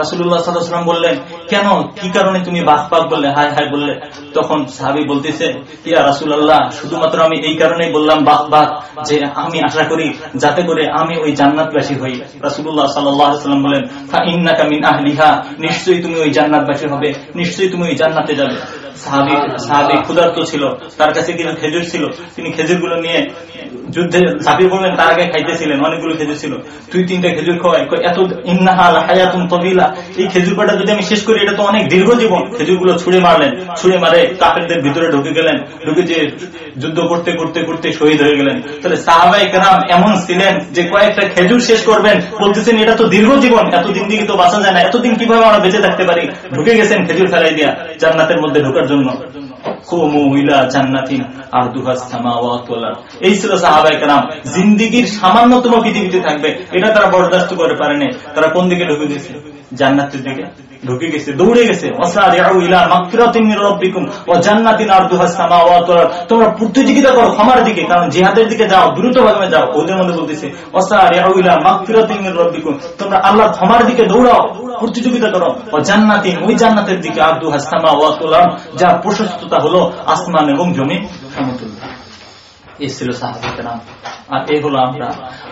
রাসুল্লাহ বললেন, কেন? কি কারণে তুমি পাক বললে? হায় হায় বললে তখন সাহাবি বলতেছে, ইয়া রাসুল আল্লাহ শুধুমাত্র আমি এই বললাম যে আমি আশা করি যাতে করে আমি ওই জান্নাতবাসী হই। রাসুল্লাহ সাল্লাম বলেন আহলিহা, নিশ্চয়ই তুমি ওই জান্নাতবাসী হবে, নিশ্চয়ই তুমি ওই জান্নাতে যাবে। সাহাবি সাহাবি ক্ষুধার্ত ছিল, তার কাছে কিছু খেজুর ছিল, তিনি খেজুরগুলো নিয়ে যুদ্ধে তার আগে খাইতেছিলেন, অনেকগুলো খেজুর ছিল। দুই, তিনটা খেজুর খাওয়াই এত ইন্নাহাল হায়াতুন তবিলা এই খেজুর পাটা যদি আমি শেষ করি, এটা তো অনেক দীর্ঘ জীবন। খেজুরগুলো ছুড়ে মারলেন, ছুড়ে মারে কাপেরদের ভিতরে ঢুকে গেলেন, ঢুকে যে যুদ্ধ করতে করতে করতে শহীদ হয়ে গেলেন। তাহলে সাহাবাই কেরাম এমন ছিলেন যে কয়েকটা খেজুর শেষ করবেন, বলতেছেন, এটা তো দীর্ঘ জীবন এতদিন দিকে তো বাঁচা যায় না এতদিন কীভাবে আমরা বেঁচে থাকতে পারি? ঢুকে গেছেন খেজুর ফেলাই দিয়া, জান্নাতের মধ্যে ঢোকার জন্য। এই ছিল সাহাবাহাম জিন্দিগির সামান্যতম পৃথিবীতে থাকবে। এটা তারা বরদাস্ত করে পারেনি। তারা কোন দিকে ঢুকে গেছে? জান্নাতের দিকে ঢুকে গেছে, দৌড়ে গেছে। তোমরা প্রতিযোগিতা করো ক্ষমার দিকে, কারণ জিহাদের দিকে যাও দ্রুত ভাবে যাও, ওদের মধ্যে বলতেছে তোমরা আল্লাহ ক্ষমার দিকে দৌড়াও, প্রতিযোগিতা করো। ও জান্নাতিন, ওই জান্নাতের দিকে আব্দু হাসামা ওয়াতুলাম যার প্রশস্ততা হলো আসমান এবং জমি সমতুল্য এই ছিল সাহাবিকেরাম আর এই হলো আমরা।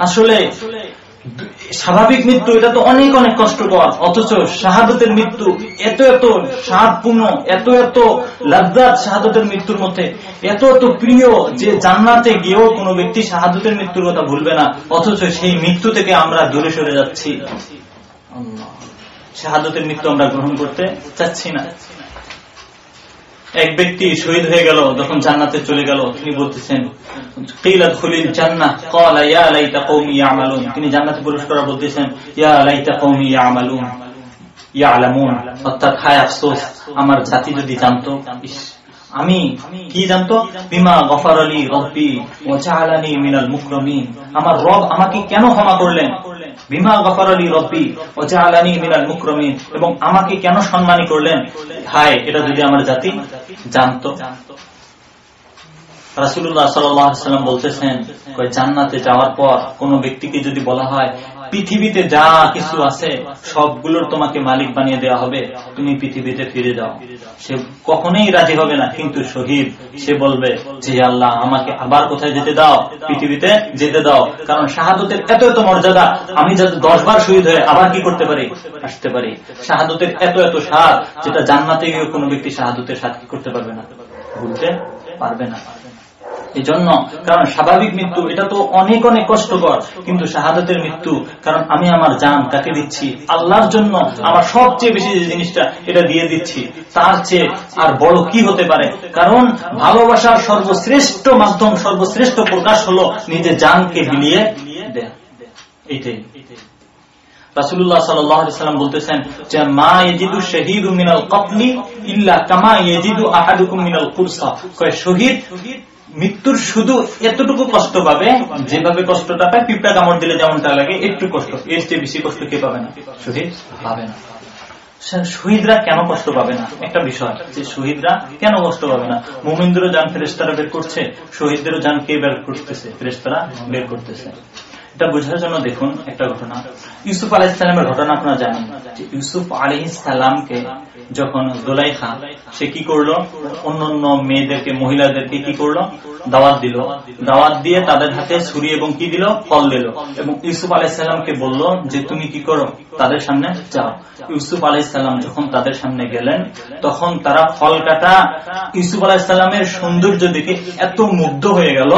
আসলে স্বাভাবিক মৃত্যু, এটা তো অনেক অনেক কষ্টকর। অথচ শাহাদতের মৃত্যু এত এত স্বাদপূর্ণ, এত এত লাজ্জাত শাহাদতের মৃত্যুর মধ্যে, এত এত প্রিয় যে জান্নাতে গিয়েও কোনো ব্যক্তি শাহাদতের মৃত্যুর কথা ভুলবে না। অথচ সেই মৃত্যু থেকে আমরা দূরে সরে যাচ্ছি। শাহাদতের মৃত্যু আমরা গ্রহণ করতে চাচ্ছি না। এক ব্যক্তি শহীদ হয়ে গেল, যখন জান্নাতে চলে গেল, তিনি বলতেছেন তিনি জান্নাতে প্রবেশ করা বলতেছেন অর্থাৎ, হায় আফসোস, আমার জাতি যদি জানতো। আমি কি জানতো? বিমা গফার আলী রব্বি ও চাহালানি মিনাল মুকরমিন। আমার রব আমাকে কেন ক্ষমা করলেন? বিমা গফার আলী রব্বি ও মুকরমিন। এবং আমাকে কেন সম্মানী করলেন? হায়, এটা যদি আমার জাতি জানতো। রাসুল্লাহ সাল্লাম বলতেছেন জান্নাতে যাওয়ার পর কোন ব্যক্তিকে যদি বলা হয়, পৃথিবীতে যা কিছু আছে সবগুলোর তোমাকে মালিক বানিয়ে দেওয়া হবে, তুমি পৃথিবীতে ফিরে যাও। সে কখনোই রাজি হবে না। কিন্তু শহীদ, সে বলবে যে আল্লাহ, আমাকে আবার কোথায় যেতে দাও? পৃথিবীতে যেতে দাও। কারণ শাহাদতের এত এত মর্যাদা, আমি যাতে দশ বার শহীদ হয়ে আবার কি করতে পারি? আসতে পারি। শাহাদতের এত এত স্বাদ, যেটা জান্নাতে গিয়ে কোনো ব্যক্তি শাহাদতের স্বাদ কি করতে পারবে না? ভুলতে পারবে না। এই জন্য কারণ স্বাভাবিক মৃত্যু, এটা তো অনেক অনেক কষ্টকর, কিন্তু শাহাদতের মৃত্যু, কারণ আমি আমার জান কাকে দিচ্ছি? আল্লাহর জন্য আমার সবচেয়ে বেশি যে জিনিসটা, এটা দিয়ে দিচ্ছি। তার চেয়ে আর বড় কি হতে পারে? কারণ ভালোবাসার সর্বশ্রেষ্ঠ মাধ্যম, সর্বশ্রেষ্ঠ প্রকাশ হলো নিজের জানকে বিলিয়ে এইটাই। শহীদ মৃত্যুর শুধু এতটুকু কষ্ট পাবে যেভাবে কষ্টটা পায় পিঁপড়া কামড় দিলে যেমনটা লাগে একটু কষ্ট। এর চেয়ে বেশি কষ্ট কে পাবে না? শহীদ পাবে না। শহীদরা কেন কষ্ট পাবে না? একটা বিষয় যে শহীদরা কেন কষ্ট পাবে না? মোমিন্দেরও যান ফেরেস্তারা বের করছে শহীদদেরও যান কে বের করতেছে? ফেরেস্তারা বের করতেছে। এটা বোঝার জন্য দেখুন একটা ঘটনা। ইউসুফ আলাইসালামের ঘটনা আপনারা জানেন। ইউসুফ আলহিসামকে যখন দোলাইখা সে কি করল? অন্য অন্য মেয়েদেরকে, মহিলাদেরকে কি করল? দাওয়াত দিল। দাওয়াত দিয়ে তাদের হাতে ছুরি এবং কি দিল? ফল দিল। এবং ইউসুফ আলাইসাল্লামকে বলল যে, তুমি কি করো? তাদের সামনে যাও। ইউসুফ আলাইসাল্লাম যখন তাদের সামনে গেলেন, তখন তারা ফল কাটা। ইউসুফ আলাইসাল্লামের সৌন্দর্য দেখে এত মুগ্ধ হয়ে গেল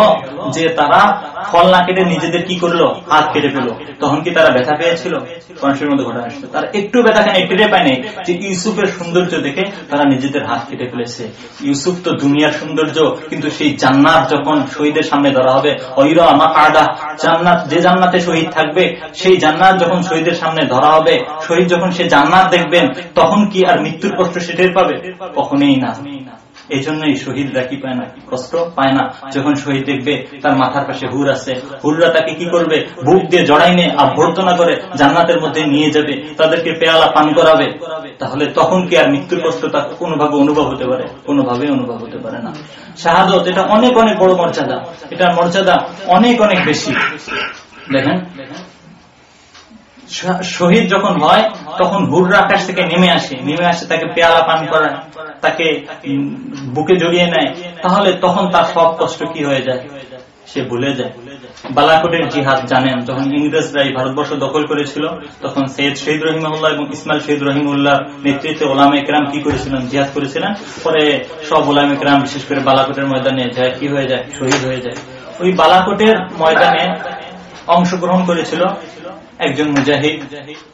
যে তারা ফল না কেটে নিজেদের কি করল? হাত কেটে ফেলো তখন কি তারা ব্যথা পেয়েছিল? মানুষের মধ্যে ঘটনা আসছে। তারা একটু ব্যথা কেন একটু পায়নি যে ইউসুফের সৌন্দর্য দেখে তারা নিজেদের হাত কেটে ফেলেছে। ইউসুফ তো দুনিয়ার সৌন্দর্য, কিন্তু সেই জান্নাত যখন শহীদের সামনে ধরা হবে ওইরা আমার কাদা জান্নাত, যে জান্নাতে শহীদ থাকবে, সেই জান্নাত যখন শহীদের সামনে ধরা হবে, শহীদ যখন সে জান্নাত দেখবেন, তখন কি আর মৃত্যুর কষ্ট সেটাই পাবে? কখনই না। এই জন্যই শহীদরা কি পায় না কষ্ট পায় না। যখন শহীদ দেখবে তার মাথার পাশে হুর আছে, হুররা তাকে কি করবে? বুক দিয়ে জড়াই নিয়ে অভ্যর্থনা করে জান্নাতের মধ্যে নিয়ে যাবে, তাদেরকে পেয়ালা পান করাবে। তাহলে তখন কি আর মৃত্যুর কষ্ট তা কোনোভাবে অনুভব হতে পারে? কোনোভাবে অনুভব হতে পারে না। শাহাদত, এটা অনেক অনেক বড় মর্যাদা। এটার মর্যাদা অনেক অনেক বেশি। দেখেন শহীদ যখন হয়, তখন হুররা আকাশ থেকে নেমে আসে। নেমে আসে, তাকে পেয়ালা পান করায়, তাকে বুকে জড়িয়ে নেয়। তাহলে তখন তার সব কষ্ট কি হয়ে যায়? সে ভুলে যায়। বালাকোটের জিহাদ জানেন। যখন ইংরেজরা এই ভারতবর্ষ দখল করেছিল। তখন সৈয়দ শহীদ রহিমুল্লাহ এবং ইসমাইল শহীদ রহিমুল্লাহ নেতৃত্বে ওলাম একরাম কি করেছিলেন? জিহাদ করেছিলেন। পরে সব ওলাম একরাম বিশেষ করে বালাকোটের ময়দানে যায়, কি হয়ে যায়? শহীদ হয়ে যায়। ওই বালাকোটের ময়দানে অংশগ্রহণ করেছিল। একজন মুজাহিদ।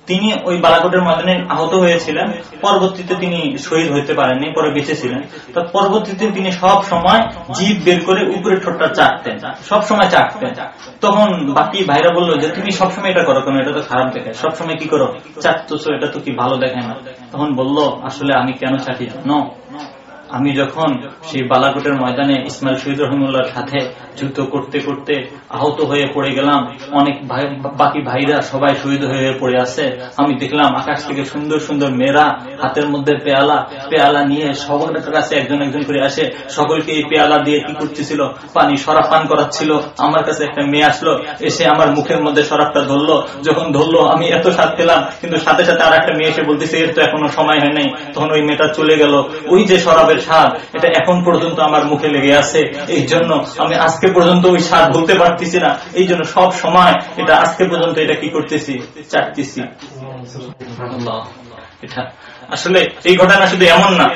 তিনি ওই বালাকোটের ময়দানে আহত হয়েছিলেন। পরবর্তীতে তিনি শহীদ হইতে পারেননি, পরে বেঁচেছিলেন তো পরবর্তীতে তিনি সব সময় জীব বের করে উপরে ঠোঁটটা চাটতেন, সব সময় চাটতেন। তখন বাকি ভাইরা বলল যে, তুমি সবসময় এটা করো কেন? এটা তো খারাপ দেখায় সবসময় কি করো? চাটতেছো, এটা তো কি ভালো দেখায় না? তখন বলল, আসলে আমি কেন চাটি? জানো আমি যখন সেই বালাকোটের ময়দানে ইসমাইল শহীদ রহমুল্লার সাথে যুদ্ধ করতে করতে আহত হয়ে পড়ে গেলাম, অনেক বাকি ভাইরা সবাই শহীদ হয়ে পড়ে আছে, আমি দেখলাম আকাশ থেকে সুন্দর সুন্দর মেয়েরা হাতের মধ্যে পেয়ালা পেয়ালা নিয়ে সকলের কাছে একজন একজন করে আসে, সকলকে এই পেয়ালা দিয়ে কি করতেছিল? পানি সরাফ পান করাচ্ছিল, আমার কাছে একটা মেয়ে আসলো, এসে আমার মুখের মধ্যে সরাফটা ধরলো, যখন ধরলো আমি এত স্বাদ পেলাম, কিন্তু সাথে সাথে আর একটা মেয়ে এসে বলতেছে, এর তো এখনও সময় হয় নাই। তখন ওই মেয়েটা চলে গেল। ওই যে সরাবের স্বাদ, এটা এখন পর্যন্ত আমার মুখে লেগে আছে। এই জন্য আমি আজকে পর্যন্ত ওই স্বাদ বলতে পারতেছি না। এই জন্য সব সময় এটা আজকে পর্যন্ত এটা কি করতেছি? চাটতেছি। এটা আসলে এই ঘটনা শুধু এমন না।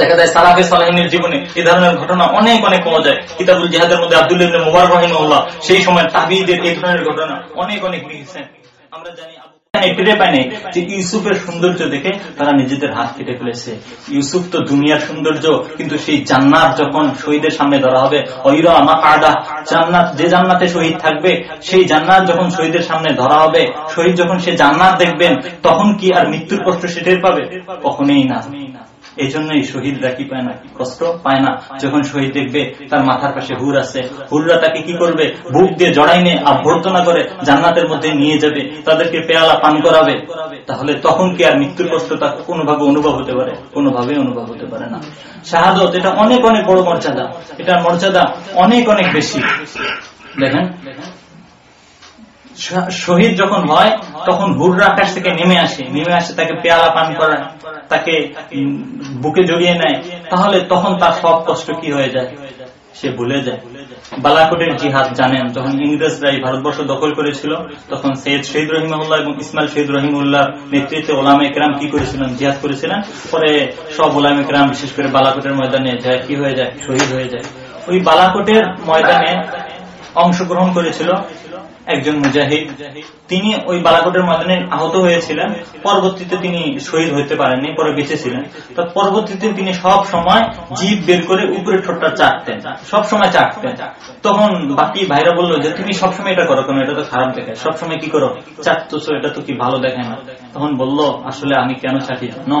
দেখা যায় সালাফে সালাহিনের জীবনে এই ধরনের ঘটনা অনেক অনেক পাওয়া যায়। কিতাবুল জিহাদের মধ্যে আব্দুল মুবারক রাহিমাহুল্লাহ সেই সময় তাবিদের এই ধরনের ঘটনা অনেক অনেক লিখেছেন আমরা জানি আবু- এখানে ফিরে পায় যে ইউসুফের সৌন্দর্য দেখে তারা নিজেদের হাত কেটে ফেলেছে। ইউসুফ তো দুনিয়ার সৌন্দর্য, কিন্তু সেই জান্নাত যখন শহীদের সামনে ধরা হবে, অইর আমা কাদা জান্নাত, যে জান্নাতে শহীদ থাকবে, সেই জান্নাত যখন শহীদের সামনে ধরা হবে, শহীদ যখন সে জান্নাত দেখবেন, তখন কি আর মৃত্যুর কষ্ট সে টের পাবে? কখনোই না। এই জন্যই শহীদরা কি পায় না কষ্ট পায় না। যখন শহীদ দেখবে তার মাথার পাশে হুর আছে, হুররা তাকে কি করবে? বুক দিয়ে জড়াই নিয়ে অভ্যর্থনা করে জান্নাতের মধ্যে নিয়ে যাবে, তাদেরকে পেয়ালা পান করাবে। তাহলে তখন কি আর মৃত্যুর কষ্ট তা কোনোভাবে অনুভব হতে পারে? কোনোভাবে অনুভব হতে পারে না। শাহাদত, এটা অনেক অনেক বড় মর্যাদা। এটার মর্যাদা অনেক অনেক বেশি। দেখেন শহীদ যখন হয়, তখন হুররা আকাশ থেকে নেমে আসে। নেমে আসে, তাকে পেয়ালা পান করায়, তাকে বুকে জড়িয়ে নেয়। তাহলে তখন তার সব কষ্ট কি হয়ে যায়? সে ভুলে যায়। বালাকোটের জিহাদ জানেন। যখন ইংরেজরা এই ভারতবর্ষ দখল করেছিল। তখন সৈয়দ শহীদ রহিমুল্লাহ এবং ইসমাইল শহীদ রহিমুল্লাহ নেতৃত্বে ওলাম একরাম কি করেছিলেন? জিহাদ করেছিলেন। পরে সব ওলাম একরাম, বিশেষ করে বালাকোটের ময়দানে যায়, কি হয়ে যায়? শহীদ হয়ে যায়। ওই বালাকোটের ময়দানে অংশগ্রহণ করেছিল। একজন মুজাহিদ। তিনি ওই বালাকোটের ময়দানে আহত হয়েছিলেন। পরবর্তীতে তিনি শহীদ হইতে পারেননি, পরে বেঁচেছিলেন তো পরবর্তীতে তিনি সব সময় জীব বের করে উপরে ঠোঁটটা চাটতেন, সব সময় চাটতেন। তখন বাকি ভাইরা বলল যে, তুমি সবসময় এটা করো কেন? এটা তো খারাপ দেখায় সবসময় কি করো? চাটতেছো, এটা তো কি ভালো দেখায় না? তখন বলল, আসলে আমি কেন চাটি? জানো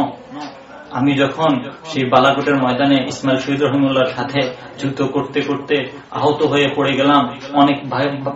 আমি যখন সেই বালাকোটের ময়দানে ইসমাইল শহীদ রহিমুল্লাহর সাথে যুদ্ধ করতে করতে আহত হয়ে পড়ে গেলাম, অনেক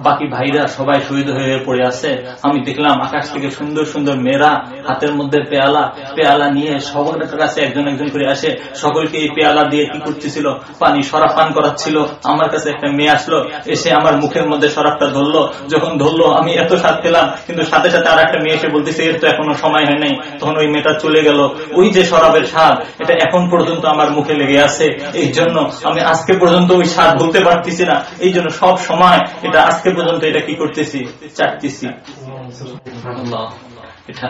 বাকি ভাইরা সবাই শহীদ হয়ে পড়ে আছে, আমি দেখলাম আকাশ থেকে সুন্দর সুন্দর মেয়েরা হাতের মধ্যে পেয়ালা পেয়ালা নিয়ে সকলের কাছে একজন একজন করে আসে, সকলকে এই পেয়ালা দিয়ে কি করতেছিল? পানি সরাব পান করাচ্ছিল, আমার কাছে একটা মেয়ে আসলো, এসে আমার মুখের মধ্যে সরাবটা ধরলো, যখন ধরলো আমি এত স্বাদ পেলাম, কিন্তু সাথে সাথে আর একটা মেয়ে এসে বলতেছে, এর তো এখনও সময় হয় নাই। তখন ওই মেয়েটা চলে গেল। ওই যে শরাবের স্বাদ এটা এখন পর্যন্ত আমার মুখে লেগে আছে। এই জন্য আমি আজকে পর্যন্ত ওই স্বাদ বলতে পারতেছি না। এই জন্য সব সময় এটা আজকে পর্যন্ত এটা কি করতেছি? চাটতেছি। এটা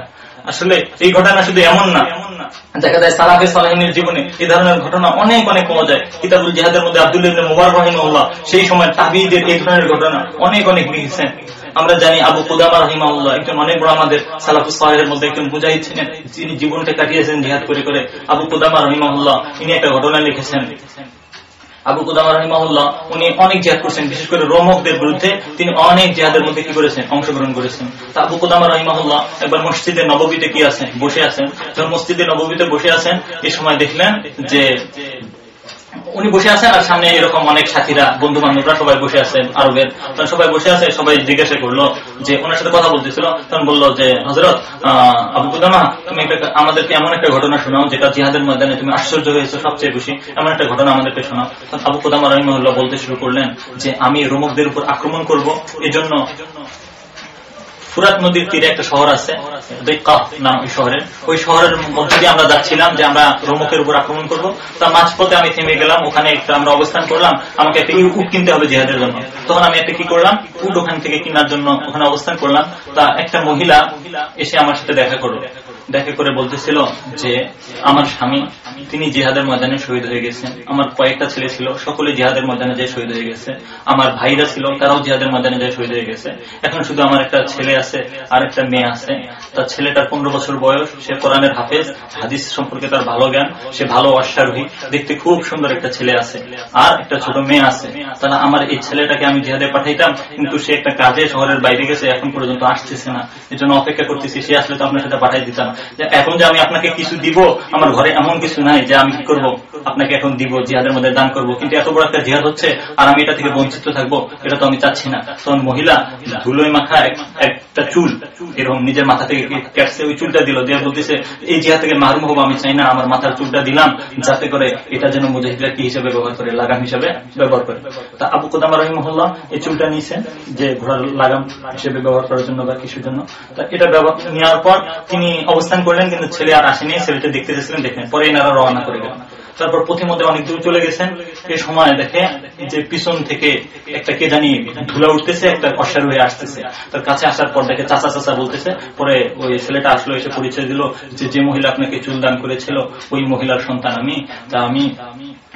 আসলে এই ঘটনা শুধু এমন না। দেখা যায় সালাফে সালাহিনের জীবনে এই ধরনের ঘটনা অনেক অনেক পাওয়া যায়। কিতাবুল জিহাদের মধ্যে আব্দুল মুবারক রাহিমাহুল্লাহ সেই সময় তাবিদের এই ধরনের ঘটনা অনেক অনেক লিখেছেন আমরা জানি আবু কুদামা রহিমাউল্লাহ একজন অনেক বড় আমাদের সালাফুস সাহেবের মধ্যে একজন মুজাহিদ ছিলেন। যিনি জীবনকে কাটিয়েছেন, জিহাদ করে করে। আবু কুদামা রহিমাউল্লাহ তিনি একটা ঘটনা লিখেছেন। আবু কুদামা রহিমাহুল্লাহ, উনি অনেক জিহাদ করছেন, বিশেষ করে রোমকদের বিরুদ্ধে। তিনি অনেক জিহাদের মধ্যে কি করেছেন? অংশগ্রহণ করেছেন। তা আবু কুদামা রহিমাহুল্লাহ একবার মসজিদে নববীতে কি আছেন বসে আছেন। যখন মসজিদে নববীতে বসে আছেন এই সময় দেখলেন যে উনি বসে আছেন আর সামনে এরকম অনেক সাথীরা বন্ধু বান্ধবরা সবাই বসে আছেন, আরবের। সবাই বসে আছে, সবাই জিজ্ঞাসা করল যে ওনার সাথে কথা বলতেছিল। তখন বলল যে হজরত আবু কুদামা, তুমি আমাদেরকে এমন একটা ঘটনা শোনাও যেটা জিহাদের ময়দানে তুমি আশ্চর্য হয়েছো সবচেয়ে বেশি। এমন একটা ঘটনা আমাদেরকে শোনাও। আবু কুদামা রহিমুল্লাহ বলতে শুরু করলেন যে, আমি রোমকদের উপর আক্রমণ করব। এজন্য ফুরাত নদীর তীরে একটা শহর আছে নাম ওই শহরের। ওই শহরের মধ্যে দিয়ে আমরা যাচ্ছিলাম যে আমরা রোমকের উপর আক্রমণ করব। তার মাঝপথে আমি থেমে গেলাম, ওখানে একটা আমরা অবস্থান করলাম। আমাকে একটা উট কিনতে হবে জেহাদের জন্য। তখন আমি একটা কি করলাম? উট ওখান থেকে কেনার জন্য ওখানে অবস্থান করলাম। তা একটা মহিলা এসে আমার সাথে দেখা করল। দেখা করে বলতেছিল যে আমার স্বামী, তিনি জিহাদের ময়দানে শহীদ হয়ে গেছেন। আমার কয়েকটা ছেলে ছিল, সকলে জিহাদের ময়দানে যে শহীদ হয়ে গেছে। আমার ভাইরা ছিল, তারাও জিহাদের ময়দানে যে শহীদ হয়ে গেছে। এখন শুধু আমার একটা ছেলে আছে, আর একটা মেয়ে আছে। তার ছেলেটার পনেরো বছর বয়স, সে কোরআনের হাফেজ, হাদিস সম্পর্কে তার ভালো জ্ঞান, সে ভালো অশ্বারোহী, দেখতে খুব সুন্দর একটা ছেলে আছে। আর একটা ছোট মেয়ে আছে। তাহলে আমার এই ছেলেটাকে আমি জিহাদে পাঠাইতাম, কিন্তু সে একটা কাজে শহরের বাইরে গেছে, এখন পর্যন্ত আসতেছে না। এই জন্য অপেক্ষা করতেছি, সে আসলে তো আপনার সাথে পাঠাই দিতাম। এখন যে আমি আপনাকে কিছু দিব, আমার ঘরে এমন কিছু নাই যে আমি কি করব? আপনাকে এখন দিব, জিহাদের মধ্যে দান করব। কিন্তু এত বড় একটা জিহাদ হচ্ছে, আর আমি এটা থেকে বঞ্চিত থাকব, এটা তো আমি চাচ্ছি না। তখন মহিলা ধুলোয় মাখা একটা চুল, এরকম নিজের মাথা থেকে কাটছে, ওই চুলটা দিল। দিয়ে বলতেছে, এই জিহাদ থেকে মারুম হব, আমি চাই না আমার মাথার চুলটা দিলাম, যাতে করে এটা যেন মুজাহিদরা কি হিসেবে ব্যবহার করে, লাগাম হিসেবে ব্যবহার করে। তা আবু কোদামা রহিমহল্লা এই চুলটা নিয়েছেন যে ঘোড়ার লাগাম হিসেবে ব্যবহার করার জন্য বা কিছুর জন্য। তা এটা ব্যবহার নেওয়ার পর তিনি অবস্থান করলেন, কিন্তু ছেলে আর আসেনি। ছেলেটা দেখতে চেয়েছিলেন দেখলেন। পরে এনারা রওনা করে গেলেন। তারপর পথে মধ্যে অনেক দূর চলে গেছেন। এই সময় দেখে যে পিছন থেকে একটা কে জানি ধুলা উঠতেছে, একটা অশ্বারোহী আসতেছে। তার কাছে আসার পর দেখে চাচা চাচা বলতেছে। পরে ওই ছেলেটা আসলো, এসে পরিচয় দিল যে যে মহিলা আপনাকে চুল দান করেছিল, ওই মহিলার সন্তান আমি। তা আমি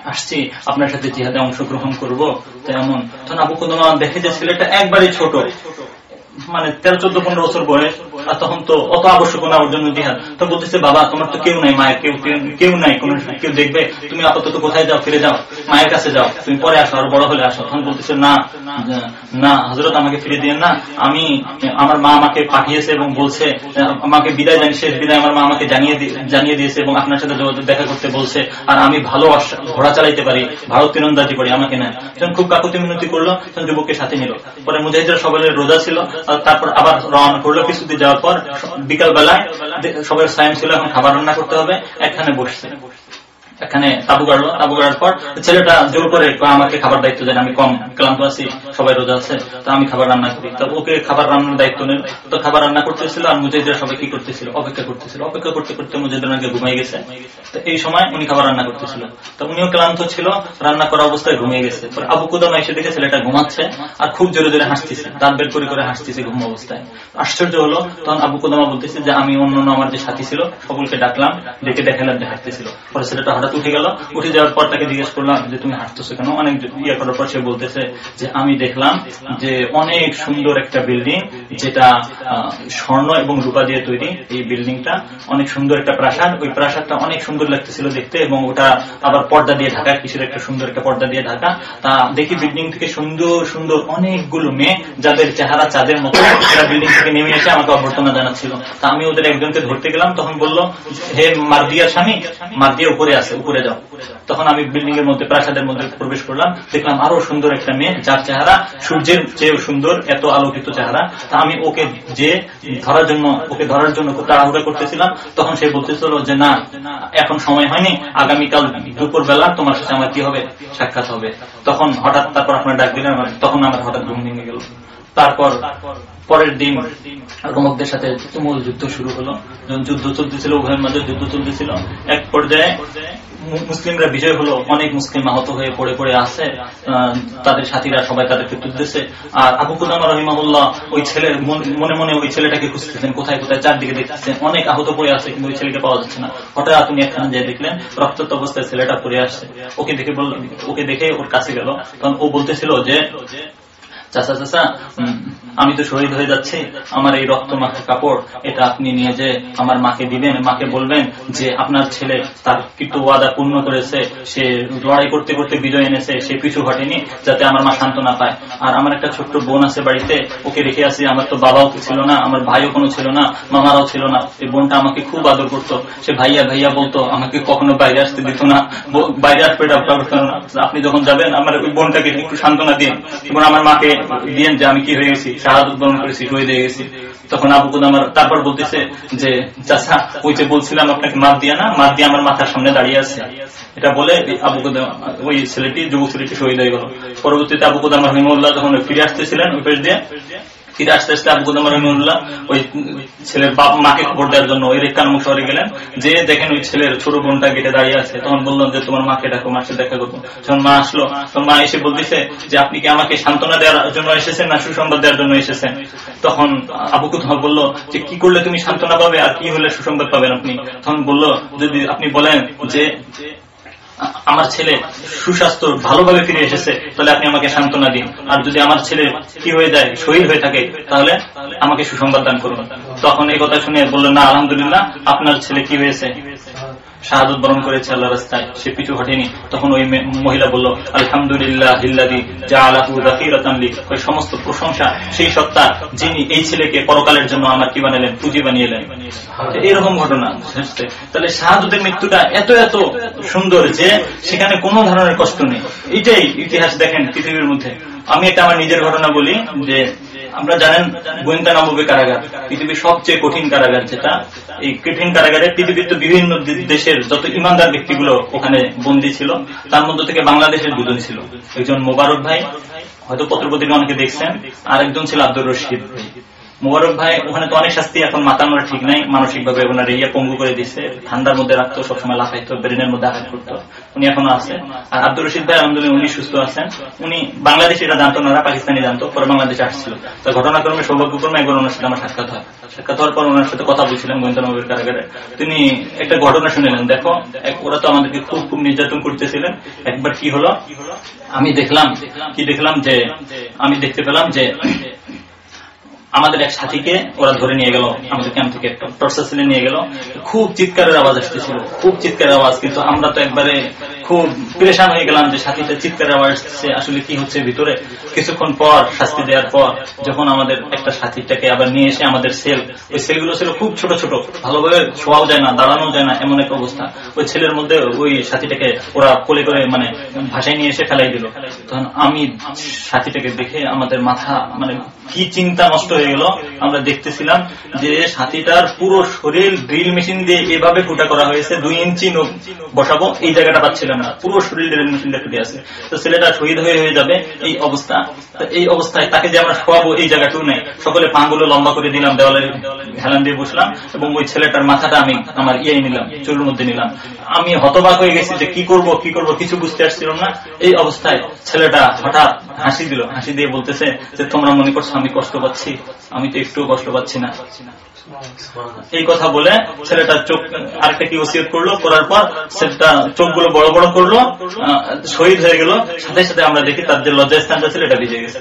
আসছি, আপনার সাথে জিহাদে অংশগ্রহণ করব। তেমন তখন আবু কুদমা দেখে যে ছেলেটা একবারই ছোট। মানে তেরো, চোদ্দ, পনেরো বছর বয়স, আর তখন তো অত আবশ্যক না ওর জন্য জিহাদ। তো বলতেছে, বাবা, তোমার তো কেউ নাই, মায়ের কেউ কেউ নাই, কোন কেউ দেখবে। তুমি আপাতত কোথায় যাও, ফিরে যাও, মায়ের কাছে যাও, তুমি পরে আসো, আর বড় হলে আসো। তখন বলতেছে, না না হজরত আমাকে ফিরে দিয়ে না। আমি, আমার মা আমাকে পাঠিয়েছে এবং বলছে, আমাকে বিদায় জানি শেষ বিদায় আমার মা আমাকে জানিয়ে জানিয়ে দিয়েছে এবং আপনার সাথে দেখা করতে বলছে। আর আমি ভালো ঘোড়া চালাইতে পারি, ভারত তীরন্দাজি করি, আমাকে নেন খুব কাকুতি মিনতি করল যুবককে সাথে নিল। পরে মুজাহিদরা সবাই রোজা ছিল তারপর আবার রওনা করল কিছুদিন যাওয়ার পর। বিকালবেলা সবাই সায়েন্স ছিল, এখন খাবার রান্না করতে হবে। এখানে বসছে। এখানে তাবু গাড়লো তাবু গাড়ার পর ছেলেটা জোর করে আমাকে খাবার দায়িত্ব দেন, আমি কম, ক্লান্ত আছি, সবাই রোজা আছে, তো আমি খাবার রান্না করি। তো ওকে খাবার রান্নার দায়িত্ব নেন। তো খাবার রান্না করতেছিল আর মুজাহিদরা সবাই কি করতেছিল? অপেক্ষা করতেছিল। অপেক্ষা করতে করতে মুজাহিদরা ঘুমিয়ে গেছে। তো এই সময় উনি খাবার রান্না করতেছিল। তো উনিও ক্লান্ত ছিল, রান্না করা অবস্থায় ঘুমিয়ে গেছে। আবু কুদামা এসে দেখে ছেলেটা ঘুমাচ্ছে আর খুব জোরে জোরে হাসতেছে, দাঁত বের করে করে হাসতেছে ঘুম অবস্থায়। আশ্চর্য হলো, তখন আবু কুদামা বলতেছে যে, আমি অন্য আমার যে সাথী ছিল, সকলকে ডাকলাম, ডেকে দেখালাম যে হাসতেছিল পরে ছেলেটা হঠাৎ উঠে গেল। উঠে যাওয়ার পর তাকে জিজ্ঞেস করলাম যে, তুমি হাঁটতেছো কেন? অনেক ইয়ে করার পর সে বলতেছে যে, আমি দেখলাম যে, অনেক সুন্দর একটা বিল্ডিং যেটা স্বর্ণ এবং রূপা দিয়ে তৈরি। এই বিল্ডিংটা অনেক সুন্দর একটা প্রাসাদ। ওই প্রাসাদটা অনেক সুন্দর লাগতেছিল দেখতে এবং ওটা আবার পর্দা দিয়ে ঢাকা, কিসের একটা সুন্দর একটা পর্দা দিয়ে ঢাকা। তা দেখি বিল্ডিং থেকে সুন্দর সুন্দর অনেকগুলো মেয়ে, যাদের চেহারা চাঁদের মতো এরা বিল্ডিং থেকে নেমে এসে আমাকে অভ্যর্থনা জানাচ্ছিল। তা আমি ওদের একজনকে ধরতে গেলাম। তখন বলল, হে মারদিয়ার স্বামী, মারদিয়া উপরে আছে। উপরে যাও। তখন আমি বিল্ডিং এর মধ্যে, প্রাসাদের মধ্যে প্রবেশ করলাম। দেখলাম আরও সুন্দর একটা মেয়ে, যার চেহারা সূর্যের চেয়েও সুন্দর, এত আলোকিত চেহারা। তা আমি ওকে যে ধরার জন্য, ওকে ধরার জন্য তাড়াহুড়া করতেছিলাম, তখন সে বলতেছিল যে, না, এখন সময় হয়নি, আগামীকাল দুপুর বেলা তোমার সাথে আমার কি হবে? সাক্ষাৎ হবে। তখন হঠাৎ তারপর আপনার ডাক দিলেন, তখন আমার হঠাৎ ঘুম ভেঙে গেল। তারপর পরের দিন রোমকদের সাথে তুমুল যুদ্ধ শুরু হলো। যুদ্ধ চলতেছিল উভয়ের মাঝে যুদ্ধ চলতেছিল। এক পর্যায়ে মুসলিমরা বিজয় হলো। অনেক মুসলিম আহত হয়ে পড়ে পড়ে আছে। তাদের সাথীরা সবাই তাদেরকে তুলতেছে। আর আবু কুদামা রহিমাহুল্লাহ ওই ছেলের মনে মনে ওই ছেলেটাকে খুঁজতেছেন। কোথায় কোথায়? চারদিকে দেখতেছেন। অনেক আহত পড়ে আছে কিন্তু ওই ছেলেকে পাওয়া যাচ্ছে না। হঠাৎ উনি একখানে যে দেখলেন রক্তাক্ত অবস্থায় ছেলেটা পড়ে আসছে। ওকে দেখে বলল ওকে দেখে ওর কাছে গেল। তখন ও বলতেছিল যে চাচা চাচা আমি তো শহীদ হয়ে যাচ্ছি। আমার এই রক্ত মাখা কাপড়, এটা আপনি নিয়ে যে আমার মাকে দিবেন, মাকে বলবেন যে আপনার ছেলে তার কিন্তু ওয়াদা পূর্ণ করেছে, সে লড়াই করতে করতে বিজয় এনেছে, সে পিছু ঘটেনি, যাতে আমার মা সান্ত্বনা পায়। আর আমার একটা ছোট্ট বোন আছে বাড়িতে, ওকে রেখে আসি, আমার তো বাবাও ছিল না, আমার ভাইও কোনো ছিল না, মামারাও ছিল না। এই বোনটা আমাকে খুব আদর করতো। সে ভাইয়া ভাইয়া বলতো, আমাকে কখনো বাইরে আসতে দিত না বাইরে আসবে আপনি যখন যাবেন, আমার ওই বোনটাকে একটু সান্ত্বনা দিন। এবং আমার মাকে দিয়েন যে আমি কি হয়ে গেছি শাহাদ উদ্বোধন করেছি হয়ে গেছি। তখন আবু আমার তারপর বলতেছে যে চাষা ওই যে বলছিলাম আপনাকে মাপ দিয়া না মাপ দিয়ে আমার মাথার সামনে দাঁড়িয়ে আছে। এটা বলে আবু ওই ছেলেটি, যুবক ছেলেটি শহীদ হয়ে গেল। পরবর্তীতে আবু কুদাম রহিমুল্লাহ যখন ফিরে আসতেছিলেন, ওই পেশ দিয়ে ফিরে আসতে আসতে আবু কুদাম রহিমুল্লাহ ওই ছেলের বাপ মাকে খবর দেওয়ার জন্য ওই রেখানমুখ শহরে গেলেন। যে দেখেন ওই ছেলের ছোট বোনটা গেটে দাঁড়িয়ে আছে, তখন বললাম যে, তোমার মাকে ডাকো, মার সাথে দেখা করব। যখন মা আসলো। তখন মা এসে বলতেছে যে, আপনি কি আমাকে সান্ত্বনা দেওয়ার জন্য এসেছেন না সুসংবাদ দেওয়ার জন্য এসেছেন? তখন আবু কুতমা বলল, যে কি করলে তুমি সান্ত্বনা পাবে আর কি হলে সুসংবাদ পাবেন আপনি? তখন বলল, যদি আপনি বলেন যে আমার ছেলে সুস্বাস্থ্য ভালোভাবে ফিরে এসেছে, তাহলে আপনি আমাকে সান্ত্বনা দিন। আর যদি আমার ছেলে কি হয়ে যায়, শহীদ হয়ে থাকে, তাহলে আমাকে সুসংবাদ দান করুন। তখন এই কথা শুনে বললেন, না, আলহামদুলিল্লাহ, আপনার ছেলে কি হয়েছে? শাহাদত বরণ করেছে আল্লাহ রাস্তায়। সে পিছু হটেনি। তখন ওই মহিলা বলল, আলহামদুলিল্লাহ ওই সমস্ত প্রশংসা, সেই সত্তা যিনি এই ছেলেকে পরকালের জন্য আমার কি বানালেন, পুঁজি বানিয়েলেন। এরকম ঘটনা। তাহলে শাহাদতের মৃত্যুটা এত এত সুন্দর যে সেখানে কোনো ধরনের কষ্ট নেই। এটাই ইতিহাস দেখেন পৃথিবীর মধ্যে। আমি এটা আমার নিজের ঘটনা বলি যে আমরা জানেন গোয়েন্দা নামবে কারাগার, পৃথিবীর সবচেয়ে কঠিন কারাগার যেটা। এই কঠিন কারাগারে পৃথিবীর তো বিভিন্ন দেশের যত ইমানদার ব্যক্তিগুলো ওখানে বন্দী ছিল, তার মধ্যে থেকে বাংলাদেশের দুজন ছিল। একজন মোবারক ভাই, হয়তো পত্রপত্রিকা অনেকে দেখছেন আর একজন ছিল আব্দুর রশিদ ভাই। মোবারক ভাই, ওখানে তো অনেক শাস্তি এখন মাতানোর ঠিক নাই। মানসিক ভাবে ওনার ইয়ে পঙ্গু করে দিচ্ছে ঠান্ডার মধ্যে রাখতো, সবসময় লাফাইতো, ব্রেনের মধ্যে আঘাত করতো। উনি এখনও আছে। আর আব্দুল রশিদ ভাই, আলহামদুলিল্লাহ উনি সুস্থ আছেন। উনি বাংলাদেশ এটা জানতো না পাকিস্তানি জানতো, পরে বাংলাদেশে আসছিল। তো ঘটনাক্রমে, সৌভাগ্যক্রমে একবার ওনার সাথে আমার সাক্ষাৎ হয়। সাক্ষাৎ হওয়ার পর ওনার সাথে কথা বলছিলাম গোয়েন্দানগরের কারাগারে। তিনি একটা ঘটনা শুনলেন, দেখো ওরা তো আমাদেরকে খুব খুব নির্যাতন করতেছিলেন। একবার কি হলো? আমি দেখলাম, কি দেখলাম যে আমি দেখতে পেলাম যে আমাদের এক সাথীকে ওরা ধরে নিয়ে গেল, আমাদের ক্যাম্প থেকে টর্চার সেলে নিয়ে গেল। খুব চিৎকারের আওয়াজ আসতেছিল, খুব চিৎকারের আওয়াজ, কিন্তু আমরা তো একবারে খুব পরেশান হয়ে গেলাম যে সাথীতে চিৎকারের আওয়াজ আসছে আসলে কি হচ্ছে ভিতরে? কিছুক্ষণ পর, শাস্তি দেওয়ার পর, যখন আমাদের একটা সাথীটাকে আবার নিয়ে এসে আমাদের সেল ওই সেলগুলো ছিল খুব ছোট ছোট, ভালোভাবে শোয়াও যায় না দাঁড়ানো যায় না, এমন একটা অবস্থা। ওই ছেলের মধ্যে ওই সাথীটাকে ওরা কোলে করে মানে ভাষায় নিয়ে এসে ফেলাই দিল। তখন আমি সাথীটাকে দেখে আমাদের মাথা মানে কি চিন্তা নষ্ট হয়ে গেল আমরা দেখতেছিলাম যে সাথীটার পুরো শরীর ড্রিল মেশিন দিয়ে এভাবে ফুটা করা হয়েছে, দুই ইঞ্চি নখ বসাবো, এই জায়গাটা পাচ্ছিলাম না। পুরো শরীর ড্রিল মেশিনটা ফুটে আছে। তো ছেলেটা শহীদ হয়ে হয়ে যাবে এই অবস্থা। এই অবস্থায় তাকে যে আমরা শোয়াবো এই জায়গাটুকু নেই। সকলে পাগুলো লম্বা করে দিলাম দেওয়ালে হেলান দিয়ে বসলাম এবং ওই ছেলেটার মাথাটা আমি আমার ইয়ে নিলাম, চুলের মধ্যে নিলাম। আমি হতবাক হয়ে গেছি যে কি করব কি করব, কিছু বুঝতে আসছিলাম না। এই অবস্থায় ছেলেটা হঠাৎ হাসি দিল, হাসি দিয়ে বলতেছে যে, তোমরা মনে করছ আমি কষ্ট পাচ্ছি? আমি তো একটু কষ্ট পাচ্ছি না। এই কথা বলে ছেলেটা চোখ, আরেকটা কি ওসিয়ত করল? করার পর ছেলেটা চোখগুলো বড় বড় করল শহীদ হয়ে গেল। সাথে সাথে আমরা দেখি তার যে লজ্জাস্থানটা ছিল, এটা ভিজে গেছে।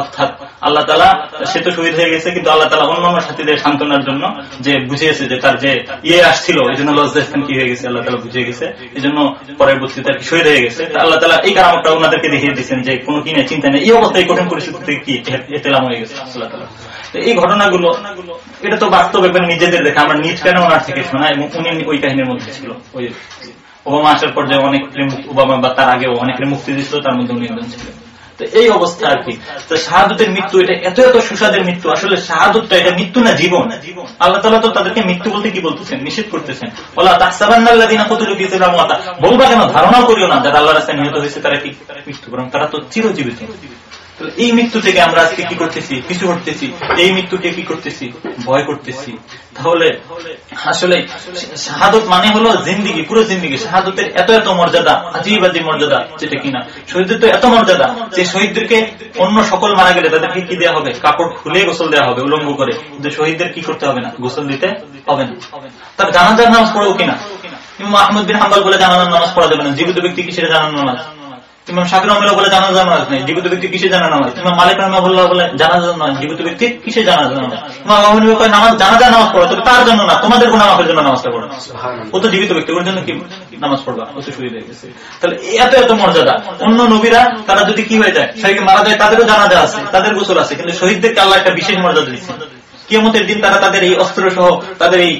অর্থাৎ আল্লাহ তালা সে তো শহীদ হয়ে গেছে, কিন্তু আল্লাহ তালা অন্যান্য সাথীদের সান্ত্বনার জন্য যে বুঝিয়েছে যে তার যে ইয়ে আসছিল, এই জন্য লজ্জাস্থান কি হয়ে গেছে, আল্লাহ তালা বুঝিয়ে গেছে। এই জন্য পরবর্তীতে আর কি শহীদ হয়ে গেছে। আল্লাহ তালা এই কারণটা ওনাদেরকে দেখিয়ে দিচ্ছেন যে কোনো কি নেই, চিন্তা নেই। এই অবস্থায় কঠিন পরিস্থিতি থেকে কি এতেলাম হয়ে গেছে, আল্লাহ তালা এই ঘটনাগুলো, এটা তো বাস্তব একবার নিজেদের দেখা, আমরা নিজ কেন ওনার থেকে শোনা, এবং উনি ওই কাহিনীর মধ্যে ছিল। ওই ওবামা আসার পর যে অনেক ওবামা বা তার আগেও অনেক মুক্তি দিচ্ছিল তার মধ্যে উনি একজন ছিলেন। তো এই অবস্থা আর কি। শাহাদতের মৃত্যু, এটা এত এত সুসাদের মৃত্যু, আসলে শাহাদুতটা এটা মৃত্যু না জীবন? আল্লাহ তালা তো তাদেরকে মৃত্যু বলতে কি বলতেছেন? নিষেধ করতেছেন। বলা মতা বলবা কেন? ধারণাও করিও না। যারা আল্লাহ রাস্তায় নিহত হয়েছে, তারা কি? মৃত্যু, বরং তারা তো চিরজীবিত। এই মৃত্যু থেকে আমরা আজকে কি করতেছি? কিছু করতেছি এই মৃত্যুকে কি করতেছি? ভয় করতেছি। তাহলে আসলে শাহাদত মানে হলো জিন্দিগি, পুরো জিন্দিগি। শাহাদতের এত এত মর্যাদা আজিব আজিব মর্যাদা, যেটা কিনা। শহীদদের তো এত মর্যাদা যে শহীদদেরকে অন্য সকল মারা গেলে তাদেরকে কি দেওয়া হবে? কাপড় খুলে গোসল দেওয়া হবে উলঙ্গ করে। কিন্তু শহীদদের কি করতে হবে না? গোসল দিতে হবে না। তার জানাজার নামাজ পড়ব কিনা? ইমাম হাম্বাল বলে জানাজার নামাজ পড়া যাবে না। জীবিত ব্যক্তি কি সেটা জানার নামাজ? ইমাম শাকির রহমাল্লাহ বলে জানাজা নামাজ নেই। জীবিত ব্যক্তি কিসে জানা নামাজ? ইমাম মালিক রহমাল্লাহ বলে জানাজা নামাজ। জীবিত ব্যক্তি কিসে জানাজা নামাজ? ইমাম আহমদ কয় নামাজ জানাজা নামাজ পড়ো তবে তার জন্য না তোমাদের গুণ আমাদের জন্য নামাজটা পড়ো। ও তো জীবিত ব্যক্তি ওর জন্য কি নামাজ পড়বা? ও তো গেছে তাহলে এত এত মর্যাদা। অন্য নবীরা তারা যদি কি হয়ে যায়? শহীদ মারা যায় তাদেরও জানাজা আছে তাদের গোসল আছে কিন্তু শহীদদেরকে আল্লাহ একটা বিশেষ মর্যাদা দিচ্ছে। কিয়মতের দিন তারা তাদের এই অস্ত্র সহ তাদের এই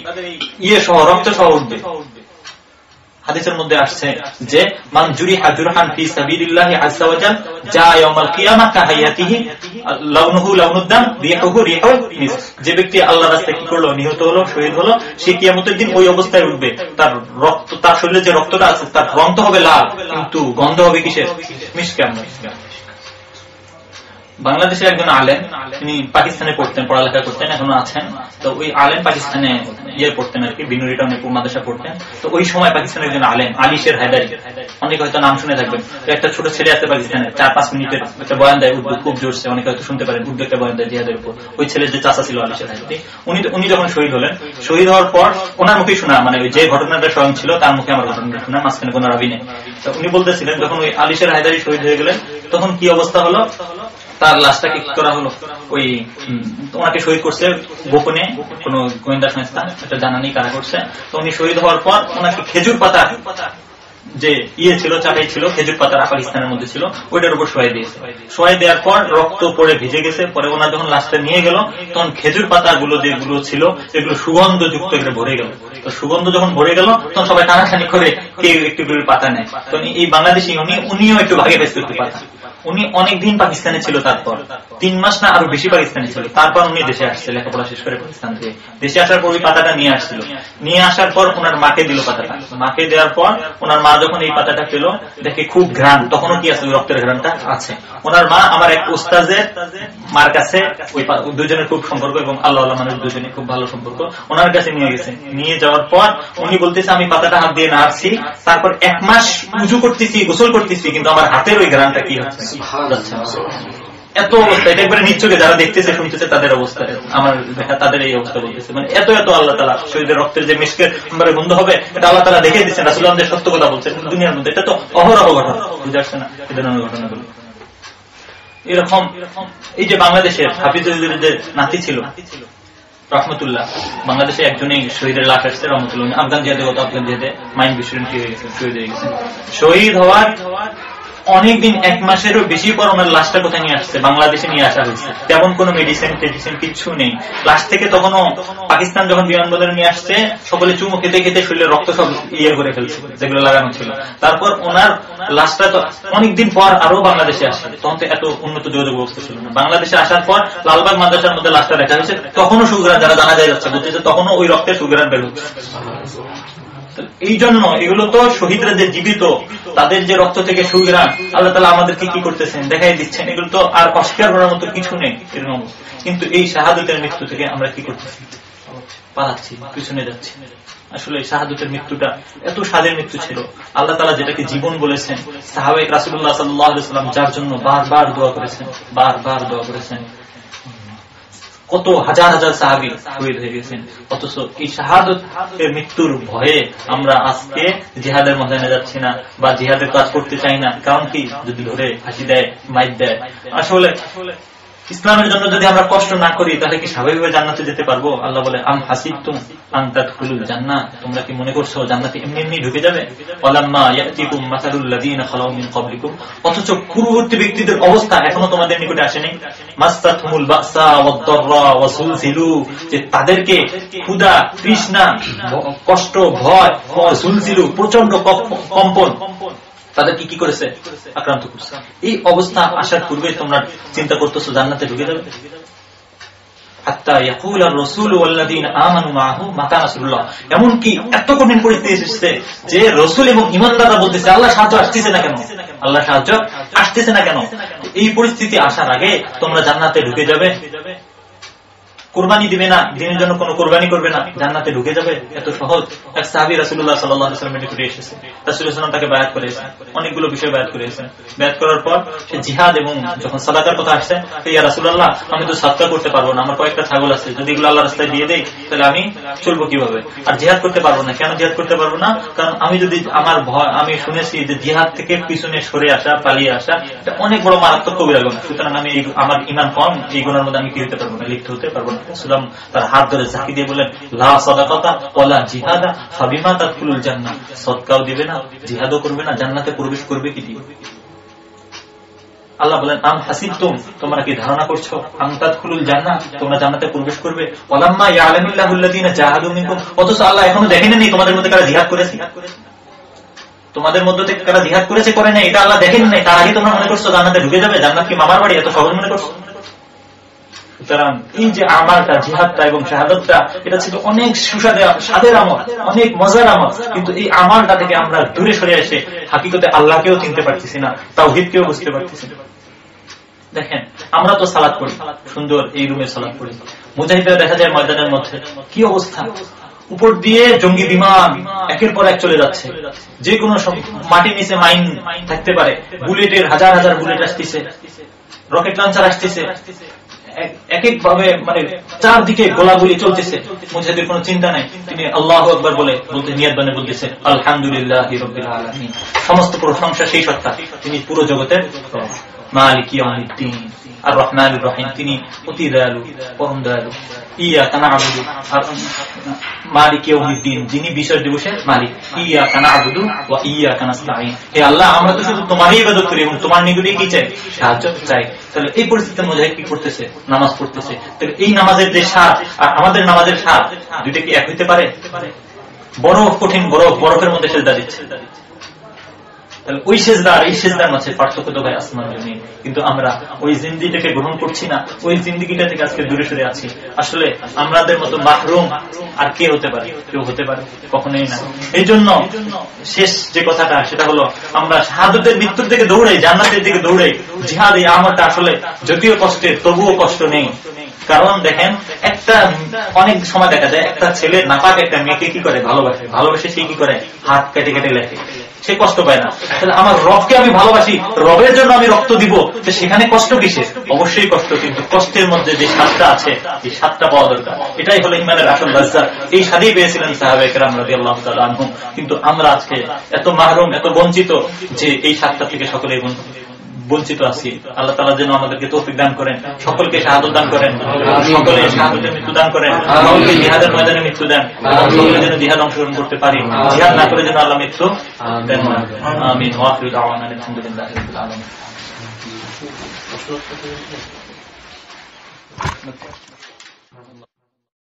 ইয়ে সহ রক্ত সহ উঠবে। হাদিসের মধ্যে আসছে যে মানজুরি হাজুরহান ফি সাবিলিল্লাহি আযজা ওয়াজাল যা ইয়াউমাল কিয়ামা কাহায়াতিহি লাউনুহু লাউনুদ্দাম, রিহুহু রিহুল মিস। যে ব্যক্তি আল্লাহর রাস্তায় কি করল, নিহত হলো, শহীদ হলো, সে কিয়ামতের দিন ওই অবস্থায় উঠবে। তার রক্ত, তার শরীরে যে রক্তটা আছে, তার রং হবে লাল, কিন্তু গন্ধ হবে কিসের? মিসকাম বাংলাদেশের একজন আলেম, তিনি পাকিস্তানে পড়তেন, পড়ালেখা করতেন, এখনও আছেন। তো ওই আলেম পাকিস্তানে ইয়ে পড়তেন আর কি বিনুরি টাউনে মাদ্রাসা পড়তেন। তো ওই সময় পাকিস্তানের একজন আলেম আলিশের হায়দারি। অনেকে হয়তো নাম শুনে থাকবেন। একটা ছোট ছেলে আছে পাকিস্তানে, চার পাঁচ মিনিটের একটা বয়ান দেয় উর্দু, খুব জোরছে অনেকে হয়তো শুনতে পারেন, উর্দু একটা বয়ান দেয় জিহাদের উপর। ওই ছেলের যে চাষা ছিল আলিশের হায়দারি, উনি উনি যখন শহীদ হলেন, শহীদ হওয়ার পর ওনার মুখেই শোনা মানে যে ঘটনাটা স্বয়ং ছিল, তার মুখে আমার ঘটনাটা শোনা, মাঝখানে কোনো রাবি নেই। তো উনি বলতেছিলেন, যখন ওই আলিশের হায়দারি শহীদ হয়ে গেলেন, তখন কি অবস্থা হলো? তার লাশটাকে কি করা হলো? ওই ওনাকে শহীদ করছে গোপনে, কোন গোয়েন্দা সংস্থা এটা জানা নেই কারা করছে। তো উনি শহীদ হওয়ার পর ওনাকে খেজুর পাতা, যে ইয়ে ছিল, চাটাই ছিল, খেজুর পাতা পাকিস্তানের মধ্যে ছিল, ওইটার উপর শোয়াই দিয়েছে। শোয়াই দেওয়ার পর রক্ত পরে ভিজে গেছে, পরে ওনার যখন লাশটা নিয়ে গেল, তখন খেজুর পাতা গুলো যেগুলো ছিল এগুলো সুগন্ধ যুক্ত এগুলো ভরে গেল। তো সুগন্ধ যখন ভরে গেল, তখন সবাই টানাটানি করে কেউ একটু পাতা নেয়। তো এই বাংলাদেশি উনি, উনিও একটু ভাগে একটু পাতা। উনি অনেকদিন পাকিস্তানে ছিল তারপর। তিন মাস না আরও বেশি পাকিস্তানি ছিল। তারপর উনি দেশে আসছে, লেখাপড়া শেষ করে পাকিস্তান থেকে। দেশে আসার পর ওই পাতাটা নিয়ে আসছিল। নিয়ে আসার পর ওনার মাকে দিল পাতাটা। মাকে দেওয়ার পর ওনার মা যখন এই পাতাটা পেল, দেখে খুব ঘ্রাণ। তখনও কি আছে রক্তের ঘ্রাণটা? আছে। ওনার মা আমার এক উস্তাজের মার কাছে ওই দুজনের খুব সম্পর্ক এবং আল্লাহ আল্লাহ দুজনে খুব ভালো সম্পর্ক। ওনার কাছে নিয়ে গেছে। নিয়ে যাওয়ার পর উনি বলতেছে, আমি পাতাটা হাত দিয়ে নাড়ছি। তারপর এক মাস উজু করতেছি, গোসল করতেছি, কিন্তু আমার হাতের ওই গ্রানটা কি হচ্ছে? না। এত অবস্থা, এটা একবারে নিশ্চয়ই যারা দেখতেছে, শুনতেছে, তাদের অবস্থা আমার দেখা, তাদের এই অবস্থা বলতেছে। মানে এত এত আল্লাহ তালা শরীরের রক্তের যে মিসকের নম্বরে বন্ধ হবে, এটা আল্লাহ তালা দেখে দিচ্ছেন। রাসুল আমাদের সত্য কথা বলছেন। দুনিয়ার মধ্যে এটা তো অহরহ ঘটনা। বুঝে আসছে না? এ ধরনের ঘটনাগুলো। এরকম, এই যে বাংলাদেশের হাফিজুলের যে নাতি ছিল, রহমতুল্লাহ, বাংলাদেশে একজনই শহীদের লাশ আসছে, রহমতুল্লাহ। আফগান জিহাদে গত আফগান জিহাদে মাইন্ড বিস্ফোরণ কি হয়ে গেছে শহীদ হয়ে গেছে? শহীদ হওয়ার অনেকদিন, এক মাসেরও বেশি পর ওনার লাশটা কোথায় নিয়ে আসছে? বাংলাদেশে নিয়ে আসা হয়েছে। তেমন কোনো মেডিসিন টেডিসিন কিচ্ছু নেই। লাশ থেকে তখনও পাকিস্তান যখন বিমানবন্দরে নিয়ে আসছে, সকলে চুমু খেতে খেতে শরীরে রক্ত সব ইয়ে করে ফেলছে, যেগুলো লাগানো ছিল। তারপর ওনার লাশটা তো অনেকদিন পর আরও বাংলাদেশে আসে। তখন তো এত উন্নত যোগাযোগ ব্যবস্থা ছিল না। বাংলাদেশে আসার পর লালবাগ মাদ্রাসার মধ্যে লাশটা দেখা হয়েছে। তখনও সুগ্রান যারা জানা যায় যাচ্ছে বলতেছে তখনও ওই রক্তের সুগ্রান বের হচ্ছে। এই জন্য এগুলো তো শহীদরা যে জীবিত, তাদের যে রক্ত থেকে সুগ্রাম আল্লাহ তালা আমাদেরকে কি করতেছেন, দেখাই দিচ্ছেন, এগুলো তো আর অস্বীকার করার মতো কিছু নেই কিন্তু এই শাহাদতের মৃত্যু থেকে আমরা কি করতেছি? পালাচ্ছি, পিছনে যাচ্ছি। আসলে শাহাদতের মৃত্যুটা এত স্বাদের মৃত্যু ছিল। আল্লাহ তালা যেটাকে জীবন বলেছেন সাহাবেক রাসুল্লাহ সাল্লাম যার জন্য বারবার দোয়া করেছেন, বারবার দোয়া করেছেন। কত হাজার হাজার সাহাবি শহীদ হয়ে গেছেন। অথচ এই শাহাদত মৃত্যুর ভয়ে আমরা আজকে জিহাদের ময়দানে যাচ্ছি না বা জিহাদের কাজ করতে চাই না। কারণ কি? যদি ধরে ফাঁসি দেয় মাইক দেয়। আসলে ইসলামের জন্য যদি আমরা কষ্ট না করি, তাহলে কি স্বাভাবিকভাবে জান্নাতে যেতে পারব? আল্লাহ বলে, আম হাসিব তুম আন্তাত জান্নাত তোমরা কি মনে করছ, জান্নাতে এমনি এমনি ঢুকে যাবে? ইয়াতিকুম মাসালুল্লাযীনা খালাউ মিন ক্বাবলিকুম। অথচ পূর্ববর্তী ব্যক্তিদের অবস্থা এখনও তোমাদের নিকটে আসেনি বাসা ওয়াদ-দাররা ওয়াসুলসিলু যে তাদেরকে কষ্ট, ভয় ওয়াসুলসিলু প্রচণ্ড কম্পন। তাদেরকে কি করেছে? আক্রান্ত করছে। এই অবস্থা আসার পূর্বে তোমরা চিন্তা করতেছো, জান্নাতে ঢুকে যাবে? এত কঠিন পরিস্থিতি যে রসুল এবং বলতেছে, আল্লাহ আসতেছে না কেন? আল্লাহ সাহায্য আসতেছে না কেন? এই পরিস্থিতি আসার আগে তোমরা জান্নাতে ঢুকে যাবে। কোরবানি দিবে না, দিনের জন্য কোনো কোরবানি করবে না, জান্নাতে ঢুকে যাবে, এত সহজ। এক সাহাবি রাসুল্লাহ সাল্লামের নিকটে এসেছে। রাসুল্লাহাম তাকে বায়াত করেছেন। অনেকগুলো বিষয় বায়াত করেছেন। বায়াত করার পর সে জিহাদ এবং যখন সাদাকার কথা আসছে ইয়া রাসুল্লাহ আমি তো সাদকা করতে পারব না, আমার কয়েকটা ছাগল আছে, যদি এগুলো আল্লাহ রাস্তায় দিয়ে দেয় তাহলে আমি চলবো কীভাবে? আর জিহাদ করতে পারব না। কেন জিহাদ করতে পারব না? কারণ আমি যদি আমার ভয়, আমি শুনেছি যে জিহাদ থেকে পিছনে সরে আসা, পালিয়ে আসা, এটা অনেক বড় মারাত্মক কবিরা গুণ সুতরাং আমি আমার ইমান কম, এই গুণের মধ্যে আমি কি হতে পারব না? লিপ্ত হতে পারব না। সুতরাং তার হাত ধরে ঝাঁকি দিয়ে বলেন লা সদাকতা ওয়ালা জিহাদা, ফাবিমা তাদখুলুল জান্নাহ? সদকাও দিবে না, জিহাদও করবে না, জান্নাতে প্রবেশ করবে কি দিয়ে? আল্লাহ বলেন, আম হাসিবতুম, তোমরা কি ধারণা করছ? আম তাদখুলুল জান্নাহ, তোমরা জান্নাতে প্রবেশ করবে? ওয়ালাম্মা ইয়ালামিল্লাহুল্লাযীনা জাহাদু মিনকুম, অথচ আল্লাহ এখনও দেখেন নি তোমাদের মধ্যে কারা জিহাদ করেছে। তোমাদের মধ্যে থেকে কারা জিহাদ করেছে, করে নাই, এটা আল্লাহ দেখেন নাই তার আগে তোমরা মনে করছ জান্নাতে ঢুকে যাবে, জান্নাত কি মামার বাড়ি, এত সহজ মনে করছ? সুতরাং এই যে আমালটা, জিহাদটা এবং শাহাদতটা, এটা ছিল অনেক সুস্বাদে, স্বাদের আমল, অনেক মজার আমল। কিন্তু এই আমালটা থেকে আমরা দূরে সরে এসে হাকিকতে আল্লাহকেও চিনতে পারতেছি না, তাওহিদকেও বুঝতে পারতেছি না। দেখেন, আমরা তো সালাদ পড়ি, সুন্দর এই রুমে সালাদ পড়ি। মুজাহিদরা দেখা যায় ময়দানের মধ্যে, কি অবস্থা? উপর দিয়ে জঙ্গি বিমান, একের পর এক চলে যাচ্ছে। যে কোনো মাটির নিচে মাইন থাকতে পারে, বুলেটের হাজার হাজার বুলেট আসতেছে, রকেট লঞ্চার আসতেছে। এক- এক ভাবে মানে চারদিকে গোলাগুলি চলতেছে। মুজাহিদের কোনো চিন্তা নাই। তিনি আল্লাহ আকবর বলে বলতে নিয়াদ বানে বলতেছে, আলহামদুলিল্লাহ সমস্ত প্রশংসা সেই সত্তা। তিনি পুরো জগতের। মালিক আর রহমান রহিম তিনি অতি দয়ালু, পরম দয়ালু। ইয়া কানা আবুদু আর মালিক ইয়াউমিদ্দিন, যিনি বিষয় দিবসের মালিক। ইয়া কানা আবুদু ওয়া ইয়া কানা স্তাইন হে আল্লাহ, আমরা তো শুধু তোমারই ইবাদত করি এবং তোমার নিকটে কি চাই? সাহায্য চাই। তাহলে এই পরিস্থিতিতে মুজাহিদ কি করতেছে? নামাজ পড়তেছে। তাহলে এই নামাজের যে স্বাদ আর আমাদের নামাজের স্বাদ, দুইটা কি এক হইতে পারে? বরফ কঠিন বরফ, বরফের মধ্যে সেজদা দিচ্ছে। তাহলে ওই সেজদা আর এই সেজদার মাঝে পার্থক্য তো ভাই আসমান জমিন। কিন্তু আমরা ওই জিন্দিটাকে গ্রহণ করছি না, ওই জিন্দিগিটা থেকে আজকে দূরে সরে আছি। আসলে আমাদের মতো মাহরুম আর কে হতে পারে? কেউ হতে পারে, কখনোই না। এই জন্য শেষ যে কথাটা, সেটা হলো, আমরা শাহাদতের মৃত্যুর দিকে দৌড়াই, জান্নাতের দিকে দৌড়াই। জিহাদ এই আমারটা আসলে যদিও কষ্টের তবুও কষ্ট নেই। কারণ দেখেন, একটা অনেক সময় দেখা যায়, একটা ছেলে নাপাক একটা মেয়েকে কি করে? ভালোবাসে। ভালোবাসে সে কি করে? হাত কেটে কেটে লেখে। সে কষ্ট পায় না। তাহলে আমার রবকে আমি ভালোবাসি, রবের জন্য আমি রক্ত দিব, তো সেখানে কষ্ট কিসে অবশ্যই কষ্ট, কিন্তু কষ্টের মধ্যে যে স্বাদটা আছে, এই স্বাদটা পাওয়া দরকার। এটাই হলো ইমানের আসল লজ্জা এই স্বাদেই পেয়েছিলেন সাহাবেকরাম রাজি আল্লাহ আনহুম। কিন্তু আমরা আজকে এত মাহরুম, এত বঞ্চিত যে এই স্বাদটা থেকে সকলেই বঞ্চিত। বঞ্চিত আছি। আল্লাহ তালা যেন আমাদেরকে তৌফিক দান করেন সকলকে শাহাদত দান করেন সকলে শাহাদতের মৃত্যু দান করেন সকলকে জিহাদের ময়দানে মৃত্যু দেন সকলে যেন জিহাদ অংশগ্রহণ করতে পারি। জিহাদ না করে যেন আল্লাহ মৃত্যু দেন আমি আমিন। ওয়াফিউ দাওয়ানা আলহামদুলিল্লাহি রাব্বিল আলামিন।